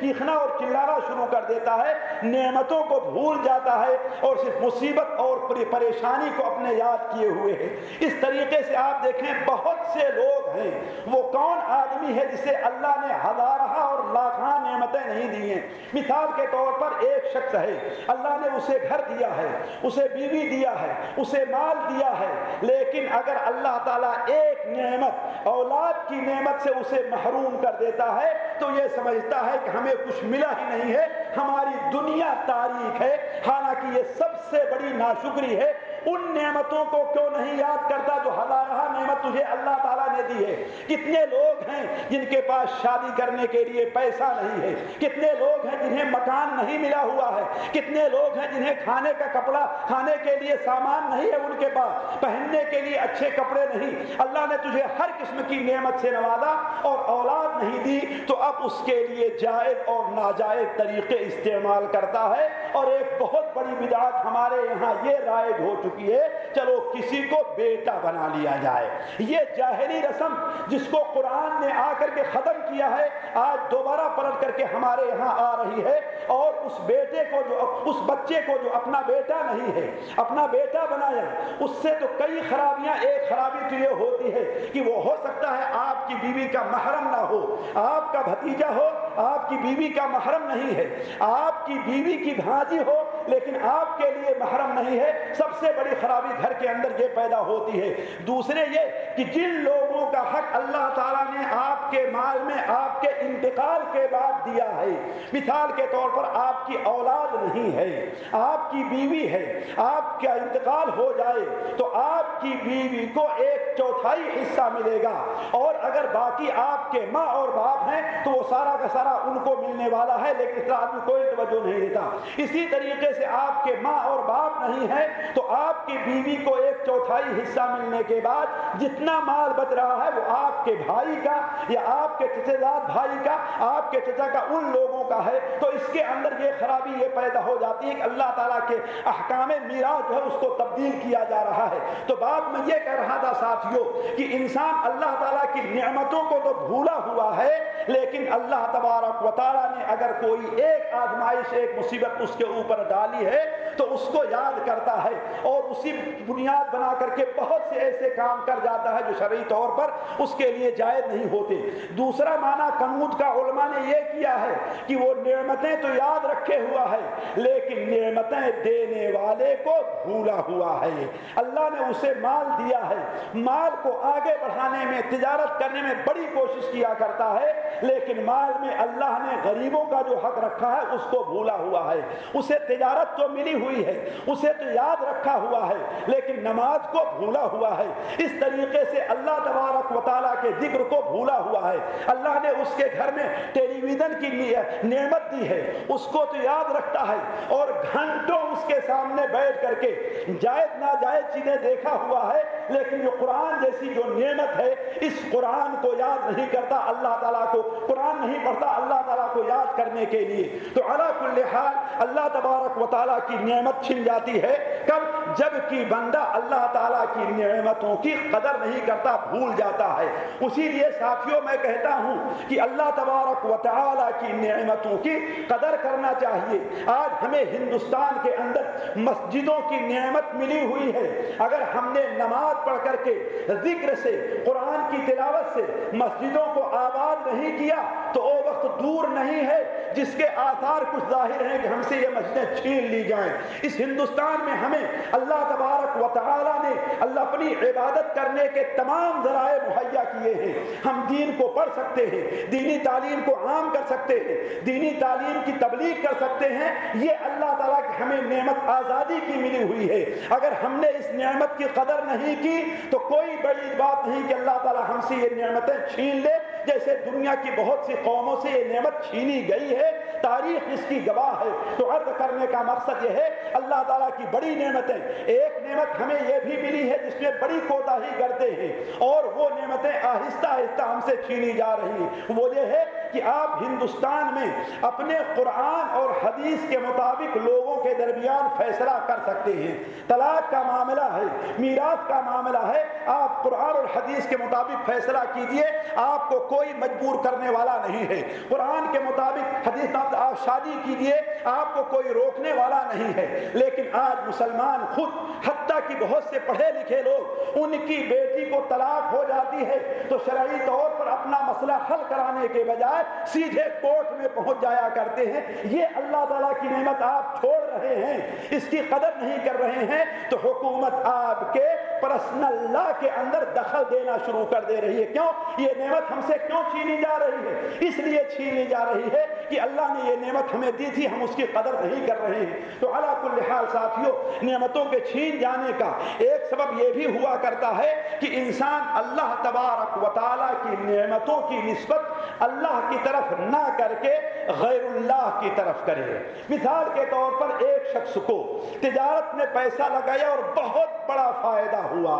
چیخنا اور چلانا شروع کر دیتا ہے۔ نعمتوں کو بھول جاتا ہے اور صرف مصیبت اور پریشانی کو اپنے یاد کیے ہوئے ہے۔ اس طریقے سے آپ دیکھیں بہت سے لوگ ہیں۔ وہ کون آدمی ہے جسے اللہ نے ہزارہ ہاں اور لاکھاں نعمتیں نہیں دی ہیں؟ مثال کے طور پر ایک شخص ہے۔ اللہ نے اسے گھر دیا ہے، اسے بیوی دیا ہے، اسے مال دیا ہے۔ لیکن اگر اللہ تعالیٰ ایک نعمت اولاد کی نعمت سے اسے محروم کر دیتا ہے، تو یہ سمجھتا ہے کہ ہمیں کچھ ملا ہی نہیں ہے۔ ہماری دنیا تاریخ ہے۔ حالانکہ یہ سب سے بڑی ناشکری ہے۔ ان نعمتوں کو کیوں نہیں یاد کرتا جو ہزارہ نعمت تجھے اللہ تعالیٰ نے دی ہے؟ کتنے لوگ ہیں جن کے پاس شادی کرنے کے لیے پیسہ نہیں ہے؟ کتنے لوگ ہیں جنہیں مکان نہیں ملا ہوا ہے؟ کتنے لوگ ہیں جنہیں کھانے کا کپڑا، کھانے کے لیے سامان نہیں ہے ان کے پاس؟ پہننے کے لیے اچھے کپڑے نہیں۔ اللہ نے تجھے ہر قسم کی نعمت سے نوازا اور اولاد نہیں دی، تو اب اس کے لیے جائز اور ناجائز طریقے استعمال کرتا ہے اور ایک بہت بڑی بدعت ہمارے یہاں یہ رائج ہو چکی ہے، چلو کسی کو بیٹا بنا لیا جائے۔ یہ جاہری رسم جس کو قرآن نے آ کر کے ختم کیا ہے، آج دوبارہ پلٹ کر کے ہمارے یہاں آ رہی ہے۔ اور اس بیٹے کو جو، اس بچے کو جو اپنا بیٹا نہیں ہے، اپنا بیٹا بنایا، اس سے تو کئی خرابیاں، ایک خرابی تو یہ ہوتی ہے کہ وہ ہو سکتا ہے آپ کی بیوی کا محرم نہ ہو۔ آپ کا بھتیجا ہو، آپ کی بیوی کا محرم نہیں ہے۔ آپ کی بیوی کی بھانجی ہو لیکن آپ کے لیے محرم نہیں ہے۔ سب سے بڑی خرابی گھر کے اندر یہ پیدا ہوتی ہے۔ دوسرے یہ کہ جن لوگوں کا حق اللہ تعالیٰ نے آپ کے مال میں آپ کے انتقال کے بعد دیا ہے، مثال کے طور پر آپ کی اولاد نہیں ہے، آپ کی بیوی ہے، آپ کا انتقال ہو جائے تو آپ کی بیوی کو ایک چوتھائی حصہ ملے گا۔ اور اگر باقی آپ کے ماں اور باپ ہیں تو وہ سارا کا سارا ان کو ملنے والا ہے، لیکن اس آدمی کوئی توجہ نہیں دیتا۔ اسی طریقے سے آپ کے ماں اور باپ نہیں ہے تو آپ کی بیوی کو ایک چوتھائی حصہ ملنے کے بعد جتنا مال بچ رہا ہے، وہ آپ کے بھائی کا یا آپ کے چچے داد بھائی کا، آپ کے چچا کا، ان لوگوں کا ہے۔ تو اس کے اندر یہ خرابی یہ پیدا ہو جاتی ہے کہ اللہ تعالیٰ کے احکام میراث جو ہے، اس کو تبدیل کیا جا رہا ہے۔ تو بات میں یہ کہہ رہا تھا ساتھیوں کہ انسان اللہ تعالیٰ کی نعمتوں کو تو بھولا ہوا ہے، لیکن اللہ تبارک و تعالیٰ نے اگر کوئی ایک آزمائش، ایک مصیبت اس کے اوپر ڈال ڈالی ہے تو اس کو یاد کرتا ہے اور اسی بنیاد بنا کر کے بہت سے ایسے کام کر جاتا ہے جو شرعی طور پر اس کے لیے جائز نہیں ہوتے۔ دوسرا معنی قنوت کا علماء نے یہ کیا ہے کہ وہ نعمتیں تو یاد رکھے ہوا ہے، لیکن نعمتیں دینے والے کو بھولا ہوا ہے۔ اللہ نے اسے مال دیا ہے۔ مال کو آگے بڑھانے میں، تجارت کرنے میں بڑی کوشش کیا کرتا ہے، لیکن مال میں اللہ نے غریبوں کا جو حق رکھا ہے، اس کو بھولا ہوا ہے۔ اسے تجارت تو ملی ہوئی ہے، اسے تو یاد رکھا ہوا ہے، لیکن نماز کو بھولا ہوا ہے۔ اس طریقے سے اللہ تبارک و تعالیٰ کے ذکر کو بھولا ہوا ہے۔ اللہ نے اس کے گھر میں ٹیلی ویژن کی لیے نعمت دی ہے۔ اس کو تو یاد رکھتا ہے۔ اور گھنٹوں اس کے سامنے بیٹھ کر کے جائز ناجائز چیزیں دیکھا ہوا ہے، لیکن جو قرآن جیسی جو نعمت ہے، اس قرآن کو یاد نہیں کرتا اللہ تعالیٰ کو۔ قرآن نہیں پڑھتا اللہ تعالیٰ کو یاد کرنے کے لیے۔ تو اللہ کل حال اللہ تبارک و تعالیٰ کی نعمت چھن جاتی ہے کب؟ جب کی بندہ اللہ تعالیٰ کی نعمتوں کی قدر نہیں کرتا، بھول جاتا ہے۔ اسی لیے ساتھیوں، میں کہتا ہوں کہ اللہ تبارک و تعالیٰ کی نعمتوں کی قدر کرنا چاہیے۔ آج ہمیں ہندوستان کے اندر مسجدوں کی نعمت ملی ہوئی ہے۔ اگر ہم نے نماز پڑھ کر کے ذکر سے، قرآن کی تلاوت سے مسجدوں کو آباد نہیں کیا، تو وہ وقت دور نہیں ہے، جس کے آثار کچھ ظاہر ہیں کہ ہم سے یہ مسجدیں چھین لی جائیں۔ اس ہندوستان میں ہمیں اللہ تبارک و تعالی نے اللہ اپنی عبادت کرنے کے تمام ذرائع مہیا کیے ہیں۔ ہم دین کو پڑھ سکتے ہیں، دینی تعلیم کو عام کر سکتے ہیں، دینی تعلیم کی تبلیغ کر سکتے ہیں۔ یہ اللہ تعالیٰ کی ہمیں نعمت آزادی کی ملی ہوئی ہے۔ اگر ہم نے اس نعمت کی قدر نہیں کی، تو کوئی بڑی بات نہیں کہ اللہ تعالیٰ ہم سے یہ نعمتیں چھین لے۔ جیسے دنیا کی بہت سی قوموں سے یہ نعمت چھینی گئی ہے تاریخ اس کی گواہ ہے۔ تو عرض کرنے کا مقصد یہ ہے، اللہ تعالیٰ کی بڑی نعمتیں۔ ایک نعمت ہمیں یہ بھی ملی ہے جس میں بڑی کوتاہی کرتے ہیں اور وہ نعمتیں آہستہ آہستہ ہم سے چھینی جا رہی ہیں۔ وہ یہ ہے کہ آپ ہندوستان میں اپنے قرآن اور حدیث کے مطابق لوگوں کے درمیان فیصلہ کر سکتے ہیں۔ طلاق کا معاملہ ہے، میراث کا معاملہ ہے۔ آپ قرآن اور حدیث کے مطابق فیصلہ کیجیے، آپ کو کوئی مجبور کرنے والا نہیں ہے۔ قرآن کے مطابق حدیث مطلب آپ شادی کیجیے، آپ کو کوئی روکنے والا نہیں ہے۔ لیکن آج مسلمان خود، حتیٰ کہ بہت سے پڑھے لکھے لوگ، ان کی بیٹی کو طلاق ہو جاتی ہے تو شرعی طور پر اپنا مسئلہ حل کرانے کے بجائے سیدھے کوٹ میں پہنچ جایا کرتے ہیں۔ یہ اللہ تعالیٰ کی نعمت آپ چھوڑ رہے ہیں، اس کی قدر نہیں کر رہے ہیں، تو حکومت آپ کے پرسنل لا کے اندر دخل دینا شروع کر دے رہی ہے۔ کیوں؟ یہ نعمت ہم سے کیوں چھینی جا رہی ہے؟ اس لیے چھینی جا رہی ہے کہ اللہ نے یہ نعمت ہمیں دی تھی، ہم اس کی قدر نہیں کر رہے ہیں۔ تو اللہ کل حال ساتھیوں نعمتوں کے چھین جانے کا ایک سبب یہ بھی ہوا کرتا ہے کہ انسان اللہ تبارک و تعالیٰ کی نعمتوں کی نسبت اللہ کی طرف نہ کر کے غیر اللہ کی طرف کرے۔ مثال کے طور پر ایک شخص کو تجارت میں پیسہ لگایا اور بہت بڑا فائدہ ہوا،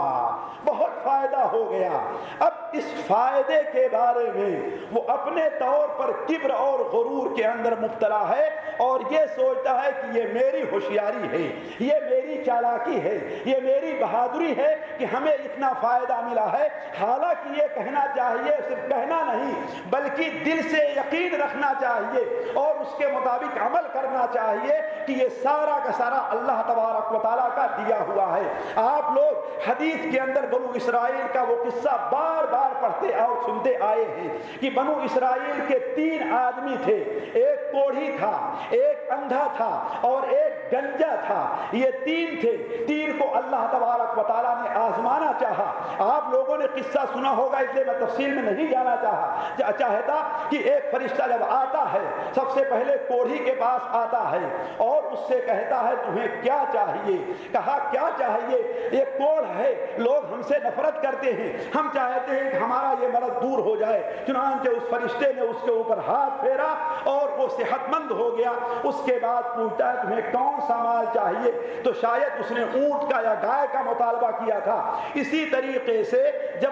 بہت فائدہ ہو گیا۔ اب اس فائدے کے بارے میں وہ اپنے طور پر کبر اور غرور کے اندر مبتلا ہے اور یہ سوچتا ہے کہ یہ میری ہوشیاری ہے، یہ میری چالاکی ہے، یہ میری بہادری ہے کہ ہمیں اتنا فائدہ ملا ہے۔ حالانکہ یہ کہنا چاہیے، صرف کہنا نہیں، بلکہ دل سے یقین رکھنا چاہیے اور اس کے مطابق عمل کرنا چاہیے کہ یہ سارا کا سارا اللہ تبارک و تعالیٰ کا دیا ہوا ہے۔ آپ لوگ حدیث کے اندر بنو اسرائیل کا وہ قصہ بار بار پڑھتے اور سنتے آئے ہیں کہ بنو اسرائیل کے تین آدمی تھے۔ ایک کوڑھی تھا، ایک اندھا تھا اور ایک گنجا تھا۔ یہ تین تھے۔ تین کو اللہ تبارک و تعالیٰ نے آزمانا چاہا۔ آپ لوگوں نے قصہ سنا ہوگا، اس لیے میں تفصیل میں نہیں جانا چاہا۔ چاہتا کہ ایک فرشتہ جب آتا ہے، سب سے پہلے کوڑھی کے پاس آتا ہے اور اس سے کہتا ہے، تمہیں کیا چاہیے؟ کہا، کیا چاہیے؟ یہ کوڑ ہے۔ لوگ ہم سے نفرت کرتے ہیں۔ ہم چاہتے ہیں کہ ہمارا یہ مرض دور ہو جائے۔ چنانچہ اس فرشتے نے اس کے اوپر ہاتھ پھیرا اور وہ صحت مند ہو گیا۔ اس کے بعد پوچھتا ہے، تمہیں کون سا مال چاہیے۔ تو شاید اس نے اونٹ کا یا گائے کا مطالبہ کیا تھا۔ اسی طریقے سے جب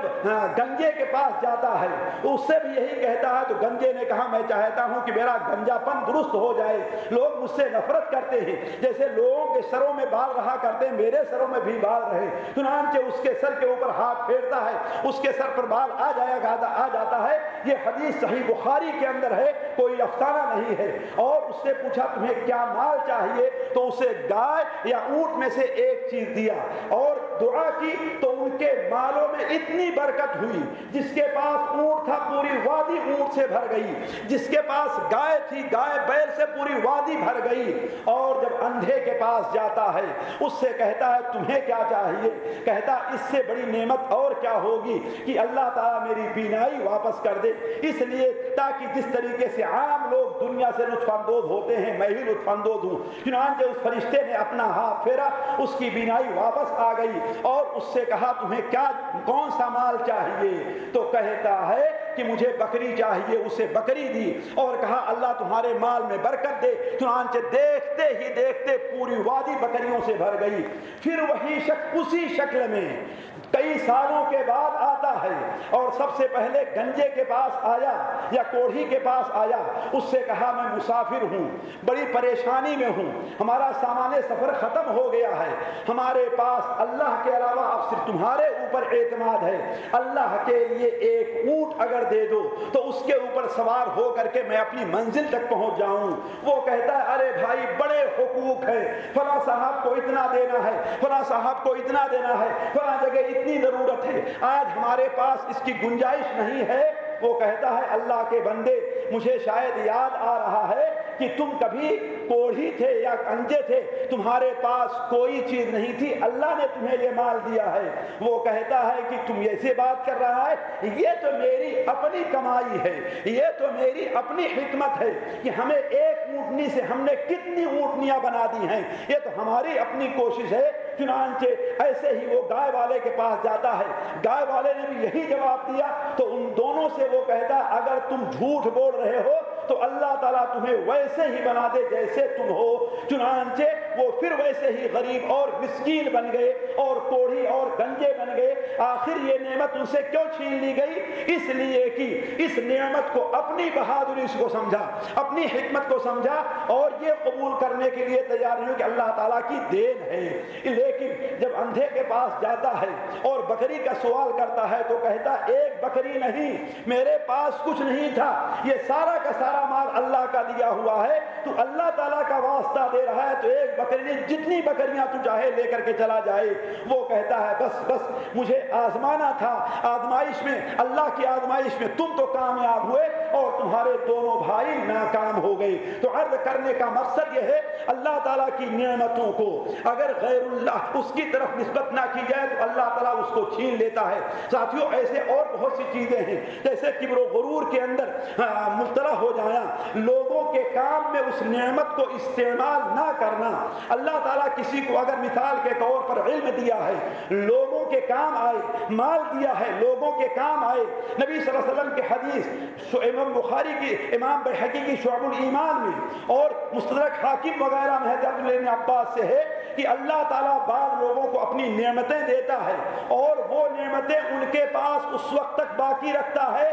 گنجے کے پاس جاتا ہے اس سے بھی یہی کہتا ہے، تو گنجے نے کہا، میں چاہتا ہوں کہ میرا گنجا پن درست ہو جائے۔ لوگ مجھ سے نفرت کرتے ہیں۔ جیسے لوگوں کے سروں میں بال رہا کرتے ہیں، میرے سروں میں بھی بال رہے۔ چنانچہ اس کے سر کے اوپر ہاتھ پھیرتا ہے، اس کے سر پر بال آ جایا آ جاتا ہے۔ یہ حدیث صحیح بخاری کے اندر ہے، کوئی افسانہ نہیں ہے۔ اور اس سے پوچھا، تمہیں کیا مال چاہیے؟ تو تو اسے گائے یا اونٹ میں سے ایک چیز دیا۔ اور دعا کی تو ان کے مالوں میں اتنی برکت ہوئی، جس کے پاس اونٹ تھا، پوری وادی اونٹ سے بھر گئی۔ جس کے پاس گائے تھی، گائے بیل سے پوری وادی بھر گئی۔ اور جب اندھے کے پاس جاتا ہے، اس سے کہتا ہے، تمہیں کیا چاہیے؟ کہتا، اس سے بڑی نعمت اور کیا ہوگی کہ اللہ تعالیٰ میری بینائی واپس کر دے۔ اس لیے تاکہ جس طریقے سے عام لوگ دنیا سے لطف اندوز ہوتے ہیں، میں ہی لطف اندوز ہوں۔ چنانچہ اس فرشتے نے اپنا ہاتھ پھیرا، اس کی بینائی واپس آ گئی اور اس سے کہا، تمہیں کیا، کون سا مال چاہیے؟ تو کہتا ہے کہ، مجھے بکری چاہیے، اسے بکری دی۔ اور کہا، اللہ تمہارے مال میں برکت دے۔ چنانچہ دیکھتے ہی دیکھتے پوری وادی بکریوں سے بھر گئی۔ پھر وہی شخص اسی شکل میں کئی سالوں کے بعد آتا ہے۔ اور سب سے پہلے گنجے کے پاس آیا یا کوڑھی کے پاس آیا۔ اس سے کہا، میں مسافر ہوں، بڑی پریشانی میں ہوں۔ ہمارا سامان سفر ختم ہو گیا ہے۔ ہمارے پاس اللہ کے علاوہ اب صرف تمہارے اوپر اعتماد ہے۔ اللہ کے لیے ایک اونٹ اگر دے دو تو اس کے اوپر سوار ہو کر کے میں اپنی منزل تک پہنچ جاؤں۔ وہ کہتا ہے، ارے بھائی، بڑے حقوق ہے فلاں صاحب کو اتنا دینا ہے، فلاں صاحب کو اتنا دینا ہے، فلاں جگہ اتنی ضرورت ہے۔ آج ہمارے پاس اس کی گنجائش نہیں ہے۔ وہ کہتا ہے، اللہ کے بندے، مجھے شاید یاد آ رہا ہے کہ تم کبھی کوڑھی تھے یا کنجے تھے، تمہارے پاس کوئی چیز نہیں تھی، اللہ نے تمہیں یہ مال دیا ہے۔ وہ کہتا ہے کہ تم ایسے بات کر رہا ہے، یہ تو میری اپنی کمائی ہے، یہ تو میری اپنی حکمت ہے کہ ہمیں ایک اونٹنی سے ہم نے کتنی اونٹنیاں بنا دی ہیں۔ یہ تو ہماری اپنی کوشش ہے۔ چنانچہ ایسے ہی وہ گائے والے کے پاس جاتا ہے۔ گائے والے نے بھی یہی جواب دیا، تو ان دونوں سے وہ کہتا، اگر تم جھوٹ بول رہے ہو، تو اللہ تعالیٰ تمہیں ویسے ہی بنا دے جیسے تم ہو۔ چنانچہ وہ پھر ویسے ہی غریب اور مسکین بن گئے اور کوڑھی اور گنجے بن گئے۔ آخر یہ نعمت ان سے کیوں چھین لی گئی؟ اس لیے کہ اس نعمت کو اپنی بہادری کو سمجھا، اپنی حکمت کو سمجھا اور یہ قبول کرنے کے لیے تیار نہیں کہ اللہ تعالیٰ کی دین ہے۔ لیکن جب اندھے کے پاس جاتا ہے اور بکری کا سوال کرتا ہے تو کہتا ایک بکری نہیں، میرے پاس کچھ نہیں تھا۔ یہ سارا کا سارا مال اللہ کا دیا ہوا ہے۔ تو اللہ تعالیٰ کا واسطہ دے رہا ہے تو ایک بکری جتنی بکریاں تو چاہے لے کر کے چلا جائے۔ وہ کہتا ہے، بس بس، مجھے آزمانا تھا۔ آزمائش میں، اللہ کی آزمائش میں تم تو کامیاب ہوئے اور تمہارے دونوں بھائی ناکام ہو گئے۔ تو عرض کرنے کا مقصد یہ ہے، اللہ تعالیٰ کی نعمتوں کو اگر غیر اللہ اس کی طرف نسبت نہ کی جائے تو اللہ تعالیٰ اس کو چھین لیتا ہے۔ ساتھیوں ایسے اور بہت سی چیزیں ہیں۔ جیسے کبر و غرور کے اندر مبتلا ہو جائے لوگوں کے کام میں اس نعمت کو استعمال نہ کرنا۔ اللہ تعالیٰ کسی کو اگر مثال کے طور پر علم دیا ہے، لوگوں کے کام آئے، مال دیا ہے، لوگوں کے کام آئے۔ نبی صلی اللہ علیہ وسلم کے حدیث امام بخاری کی، امام بحقی کی شعب الایمان میں، اور مستدرک حاکم وغیرہ میں حضرت عباس سے ہے کہ اللہ تعالیٰ بعض لوگوں کو اپنی نعمتیں دیتا ہے اور وہ نعمتیں ان کے پاس اس وقت تک باقی رکھتا ہے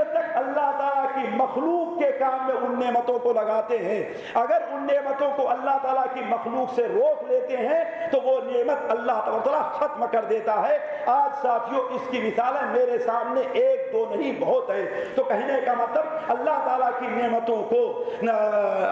جب تک اللہ تعالیٰ کی مخلوق کے کام میں ان نعمتوں کو لگاتے ہیں، اگر ان نعمتوں کو اللہ تعالیٰ کی مخلوق سے روک لیتے ہیں، تو وہ نعمت اللہ تعالیٰ ختم کر دیتا ہے۔ آج ساتھیوں، اس کی مثالیں میرے سامنے ایک دو نہیں، بہت ہیں۔ تو کہنے کا مطلب اللہ تعالیٰ کی نعمتوں کو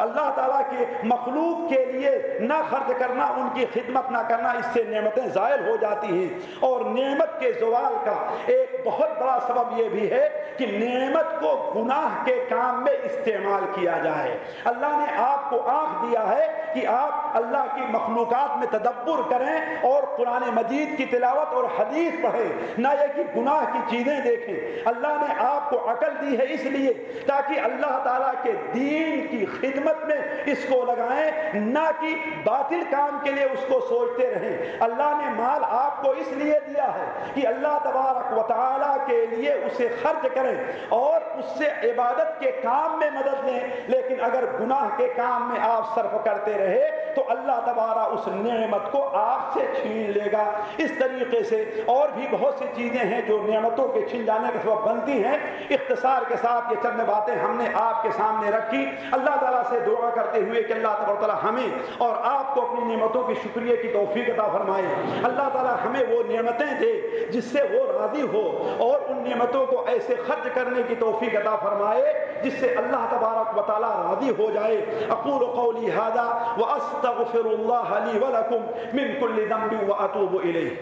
اللہ تعالیٰ کی مخلوق کے لیے نہ خرچ کرنا، ان کی خدمت نہ کرنا، اس سے نعمتیں زائل ہو جاتی ہیں۔ اور نعمت کے زوال کا ایک بہت بڑا سبب یہ بھی ہے کہ نعمت نعمت کو گناہ کے کام میں استعمال کیا جائے۔ اللہ نے آپ کو آنکھ دیا ہے کہ آپ اللہ کی مخلوقات میں تدبر کریں اور قرآن مجید کی تلاوت اور حدیث پڑھیں، نہ یہ کہ گناہ کی چیزیں دیکھیں۔ اللہ نے آپ کو عقل دی ہے اس لیے تاکہ اللہ تعالیٰ کے دین کی خدمت میں اس کو لگائیں، نہ کہ باطل کام کے لیے اس کو سوچتے رہیں۔ اللہ نے مال آپ کو اس لیے دیا ہے کہ اللہ تبارک و تعالیٰ کے لیے اسے خرچ کریں۔ اور اس سے عبادت کے کام میں مدد لیں۔ لیکن اگر گناہ کے کام میں آپ صرف کرتے رہے تو اللہ تبارہ اس نعمت کو آپ سے چھین لے گا۔ اس طریقے سے اور بھی بہت سی چیزیں ہیں جو نعمتوں کے چھن جانے کے سبب بنتی ہیں۔ اختصار کے ساتھ یہ چند باتیں ہم نے آپ کے سامنے رکھی۔ اللہ تعالیٰ سے دعا کرتے ہوئے کہ اللہ تبار تعالیٰ ہمیں اور آپ کو اپنی نعمتوں کی شکریہ کی توفیق عطا فرمائے۔ اللہ تعالیٰ ہمیں وہ نعمتیں دے جس سے وہ راضی ہو اور ان نعمتوں کو ایسے خرچ کرنے کی توفیق عطا فرمائے۔ جس سے اللہ تبارک و تعالیٰ راضی ہو جائے۔ اقول قولی هذا واستغفر الله لي ولكم من كل ذنب واتوب اليه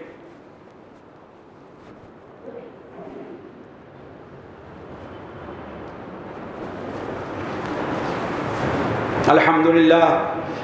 الحمد لله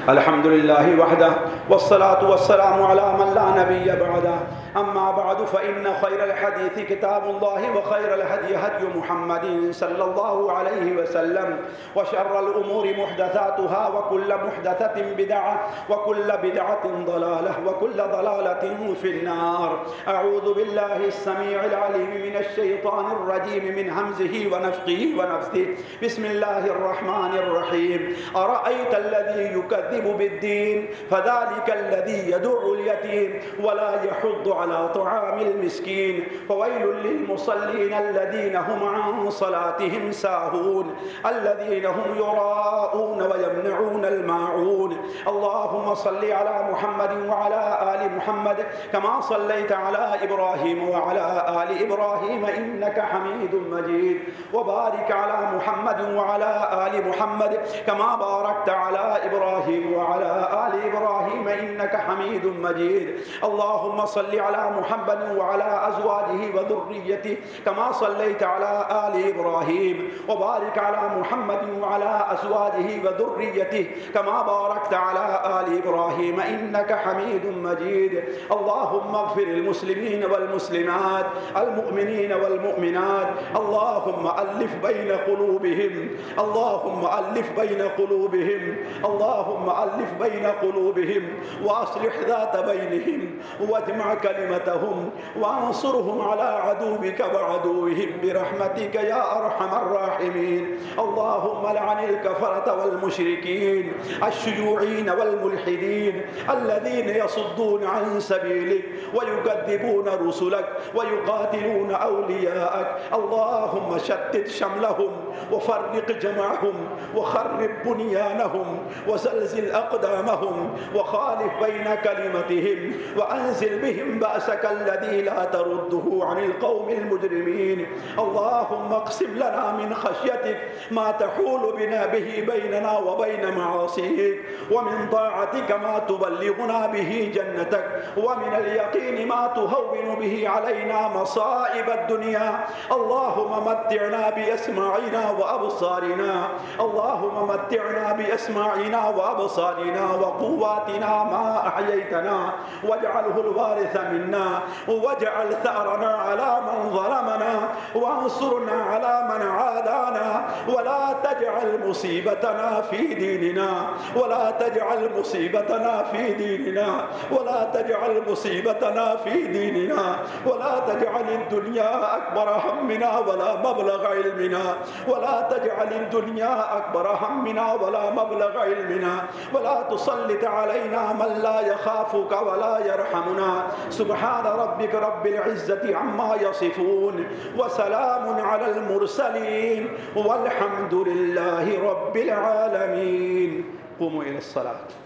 الحمد لله وحده والصلاة والسلام على من لا نبي بعده أما بعد، فإن خير الحديث كتاب الله، وخير الهدي هدي محمد صلى الله عليه وسلم، وشر الأمور محدثاتها، وكل محدثة بدعة، وكل بدعة ضلالة، وكل ضلالة في النار. أعوذ بالله السميع العليم من الشيطان الرجيم، من همزه ونفقه ونفثه. بسم الله الرحمن الرحيم. أرأيت الذي يكذب بالدين؟ فذلك الذي يدعو اليتيم، ولا يحض على على طعام المسكين فويل للمصلين الذين هم عن صلاتهم ساهون، الذين هم يراءون ويمنعون الماعون. اللهم صل على محمد وعلى آل محمد كما صليت على إبراهيم وعلى آل إبراهيم إنك حميد مجيد. وبارك على محمد وعلى آل محمد كما باركت على إبراهيم وعلى آل إبراهيم إنك حميد مجيد. اللهم صل على على محمد وعلى أزواجه وذريته كما صليت على آل إبراهيم وبارك على محمد وعلى أزواجه وذريته كما باركت على آل إبراهيم إنك حميد مجيد. اللهم اغفر المسلمين والمسلمات، المؤمنين والمؤمنات. اللهم ألف بين قلوبهم. اللهم ألف بين قلوبهم. اللهم ألف بين قلوبهم. وأصلح ذات بينهم. واجمع كلمة كلمتهم وانصرهم على عدوك وعدوهم برحمتك يا أرحم الراحمين. اللهم لعن الكفرة والمشركين، الشيوعين والملحدين الذين يصدون عن سبيلك ويكذبون رسلك ويقاتلون أولياءك. اللهم شتت شملهم وفرق جمعهم وخرب بنيانهم وزلزل أقدامهم وخالف بين كلمتهم وأنزل بهم بأسك الذي لا ترده عن القوم المجرمين. اللهم اقسم لنا من خشيتك ما تحول بنا به بيننا وبين معاصيك، ومن طاعتك ما تبلغنا به جنتك، ومن اليقين ما تهون به علينا مصائب الدنيا. اللهم متعنا بأسماعنا وأبصارنا. اللهم متعنا بأسماعنا وأبصارنا وقواتنا ما أحييتنا. واجعله الوارث منا واجعل ثأرنا على من ظلمنا وانصرنا على من عادانا ولا تجعل مصيبتنا في ديننا ولا تجعل مصيبتنا في ديننا ولا تجعل مصيبتنا في ديننا ولا تجعل الدنيا أكبر همنا ولا مبلغ علمنا ولا تجعل الدنيا أكبر همنا ولا مبلغ علمنا ولا تسلط علينا من لا يخافك ولا يرحمنا سبحان ربك رب العزة عما يصفون وسلام على المرسلين والحمد لله رب العالمين. قوموا إلى الصلاة.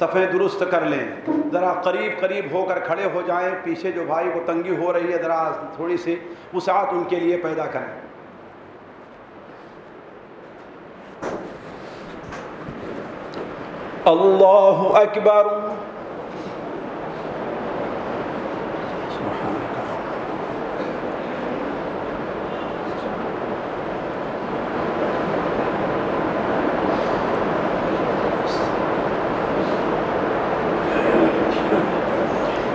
صفحے درست کر لیں۔ ذرا قریب قریب ہو کر کھڑے ہو جائیں۔ پیچھے جو بھائی کو تنگی ہو رہی ہے، ذرا تھوڑی سی وسعت ان کے لیے پیدا کریں۔ اللہ اکبر۔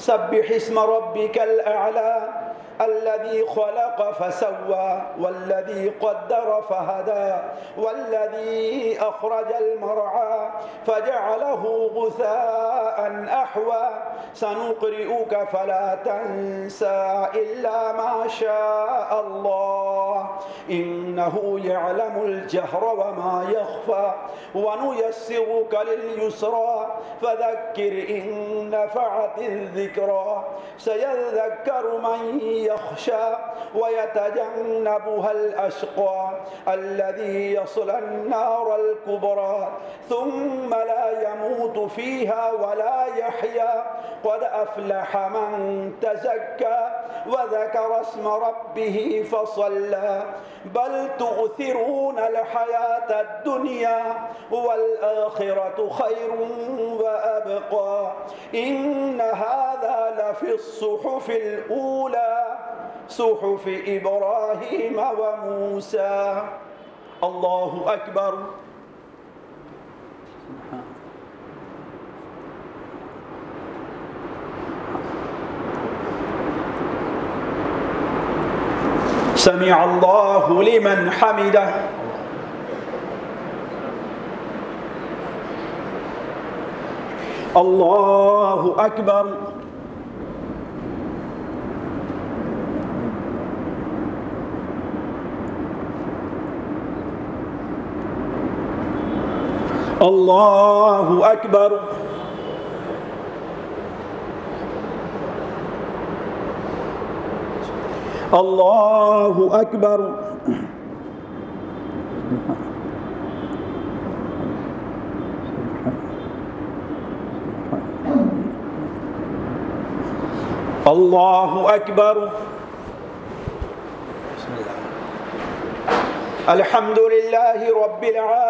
سبح اسم ربك الأعلى. الذي خلق فسوى، والذي قدر فهدى، والذي أخرج المرعى، فجعله غثاء أحوى. سنقرئك فلا تنسى إلا ما شاء الله. إنه يعلم الجهر وما يخفى، ونيسرك لليسرى. فذكر إن نفعت الذكرى. سيذكر من يخشى ويتجنبها الأشقى الذي يصلى النار الكبرى ثم لا يموت فيها ولا يحيا قد أفلح من تزكى وذكر اسم ربه فصلى بل تؤثرون الحياة الدنيا والآخرة خير وأبقى إن هذا لفي الصحف الأولى صحف إبراهيم وموسى. الله أكبر. سمع الله لمن حمده. الله أكبر. اللہ اکبر اللہ اکبر اللہ اکبر الحمد للہ رب العالمين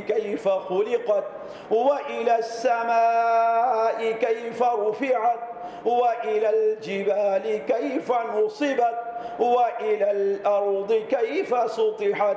كيف خلقت وإلى السماء كيف رفعت وإلى الجبال كيف نصبت وإلى الأرض كيف سطحت.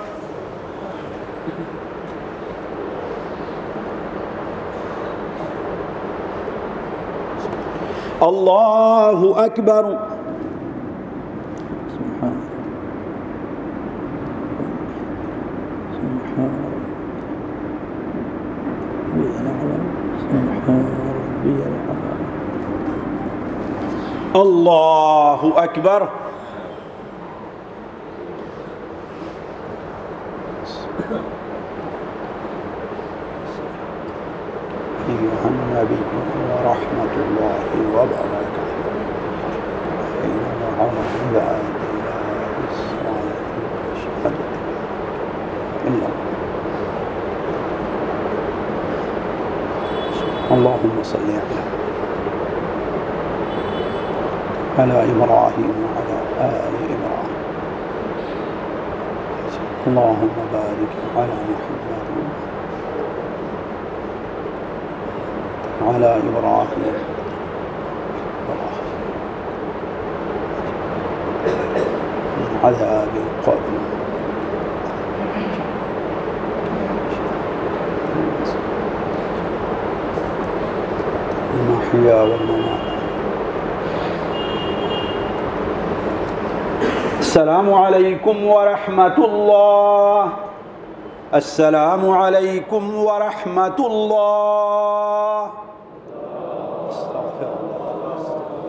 اللہ اکبر اللہ اکبر أيها النبي ورحمة الله وبركاته إن عرض لا إله الصلاة أشهد إلا الله اللهم صل على إبراهيم وعلى آل إبراهيم. اللهم بارك على محمد وعلى إبراهيم. من عذاب القبر المحيا والممات السلام عليكم ورحمة الله السلام عليكم ورحمة الله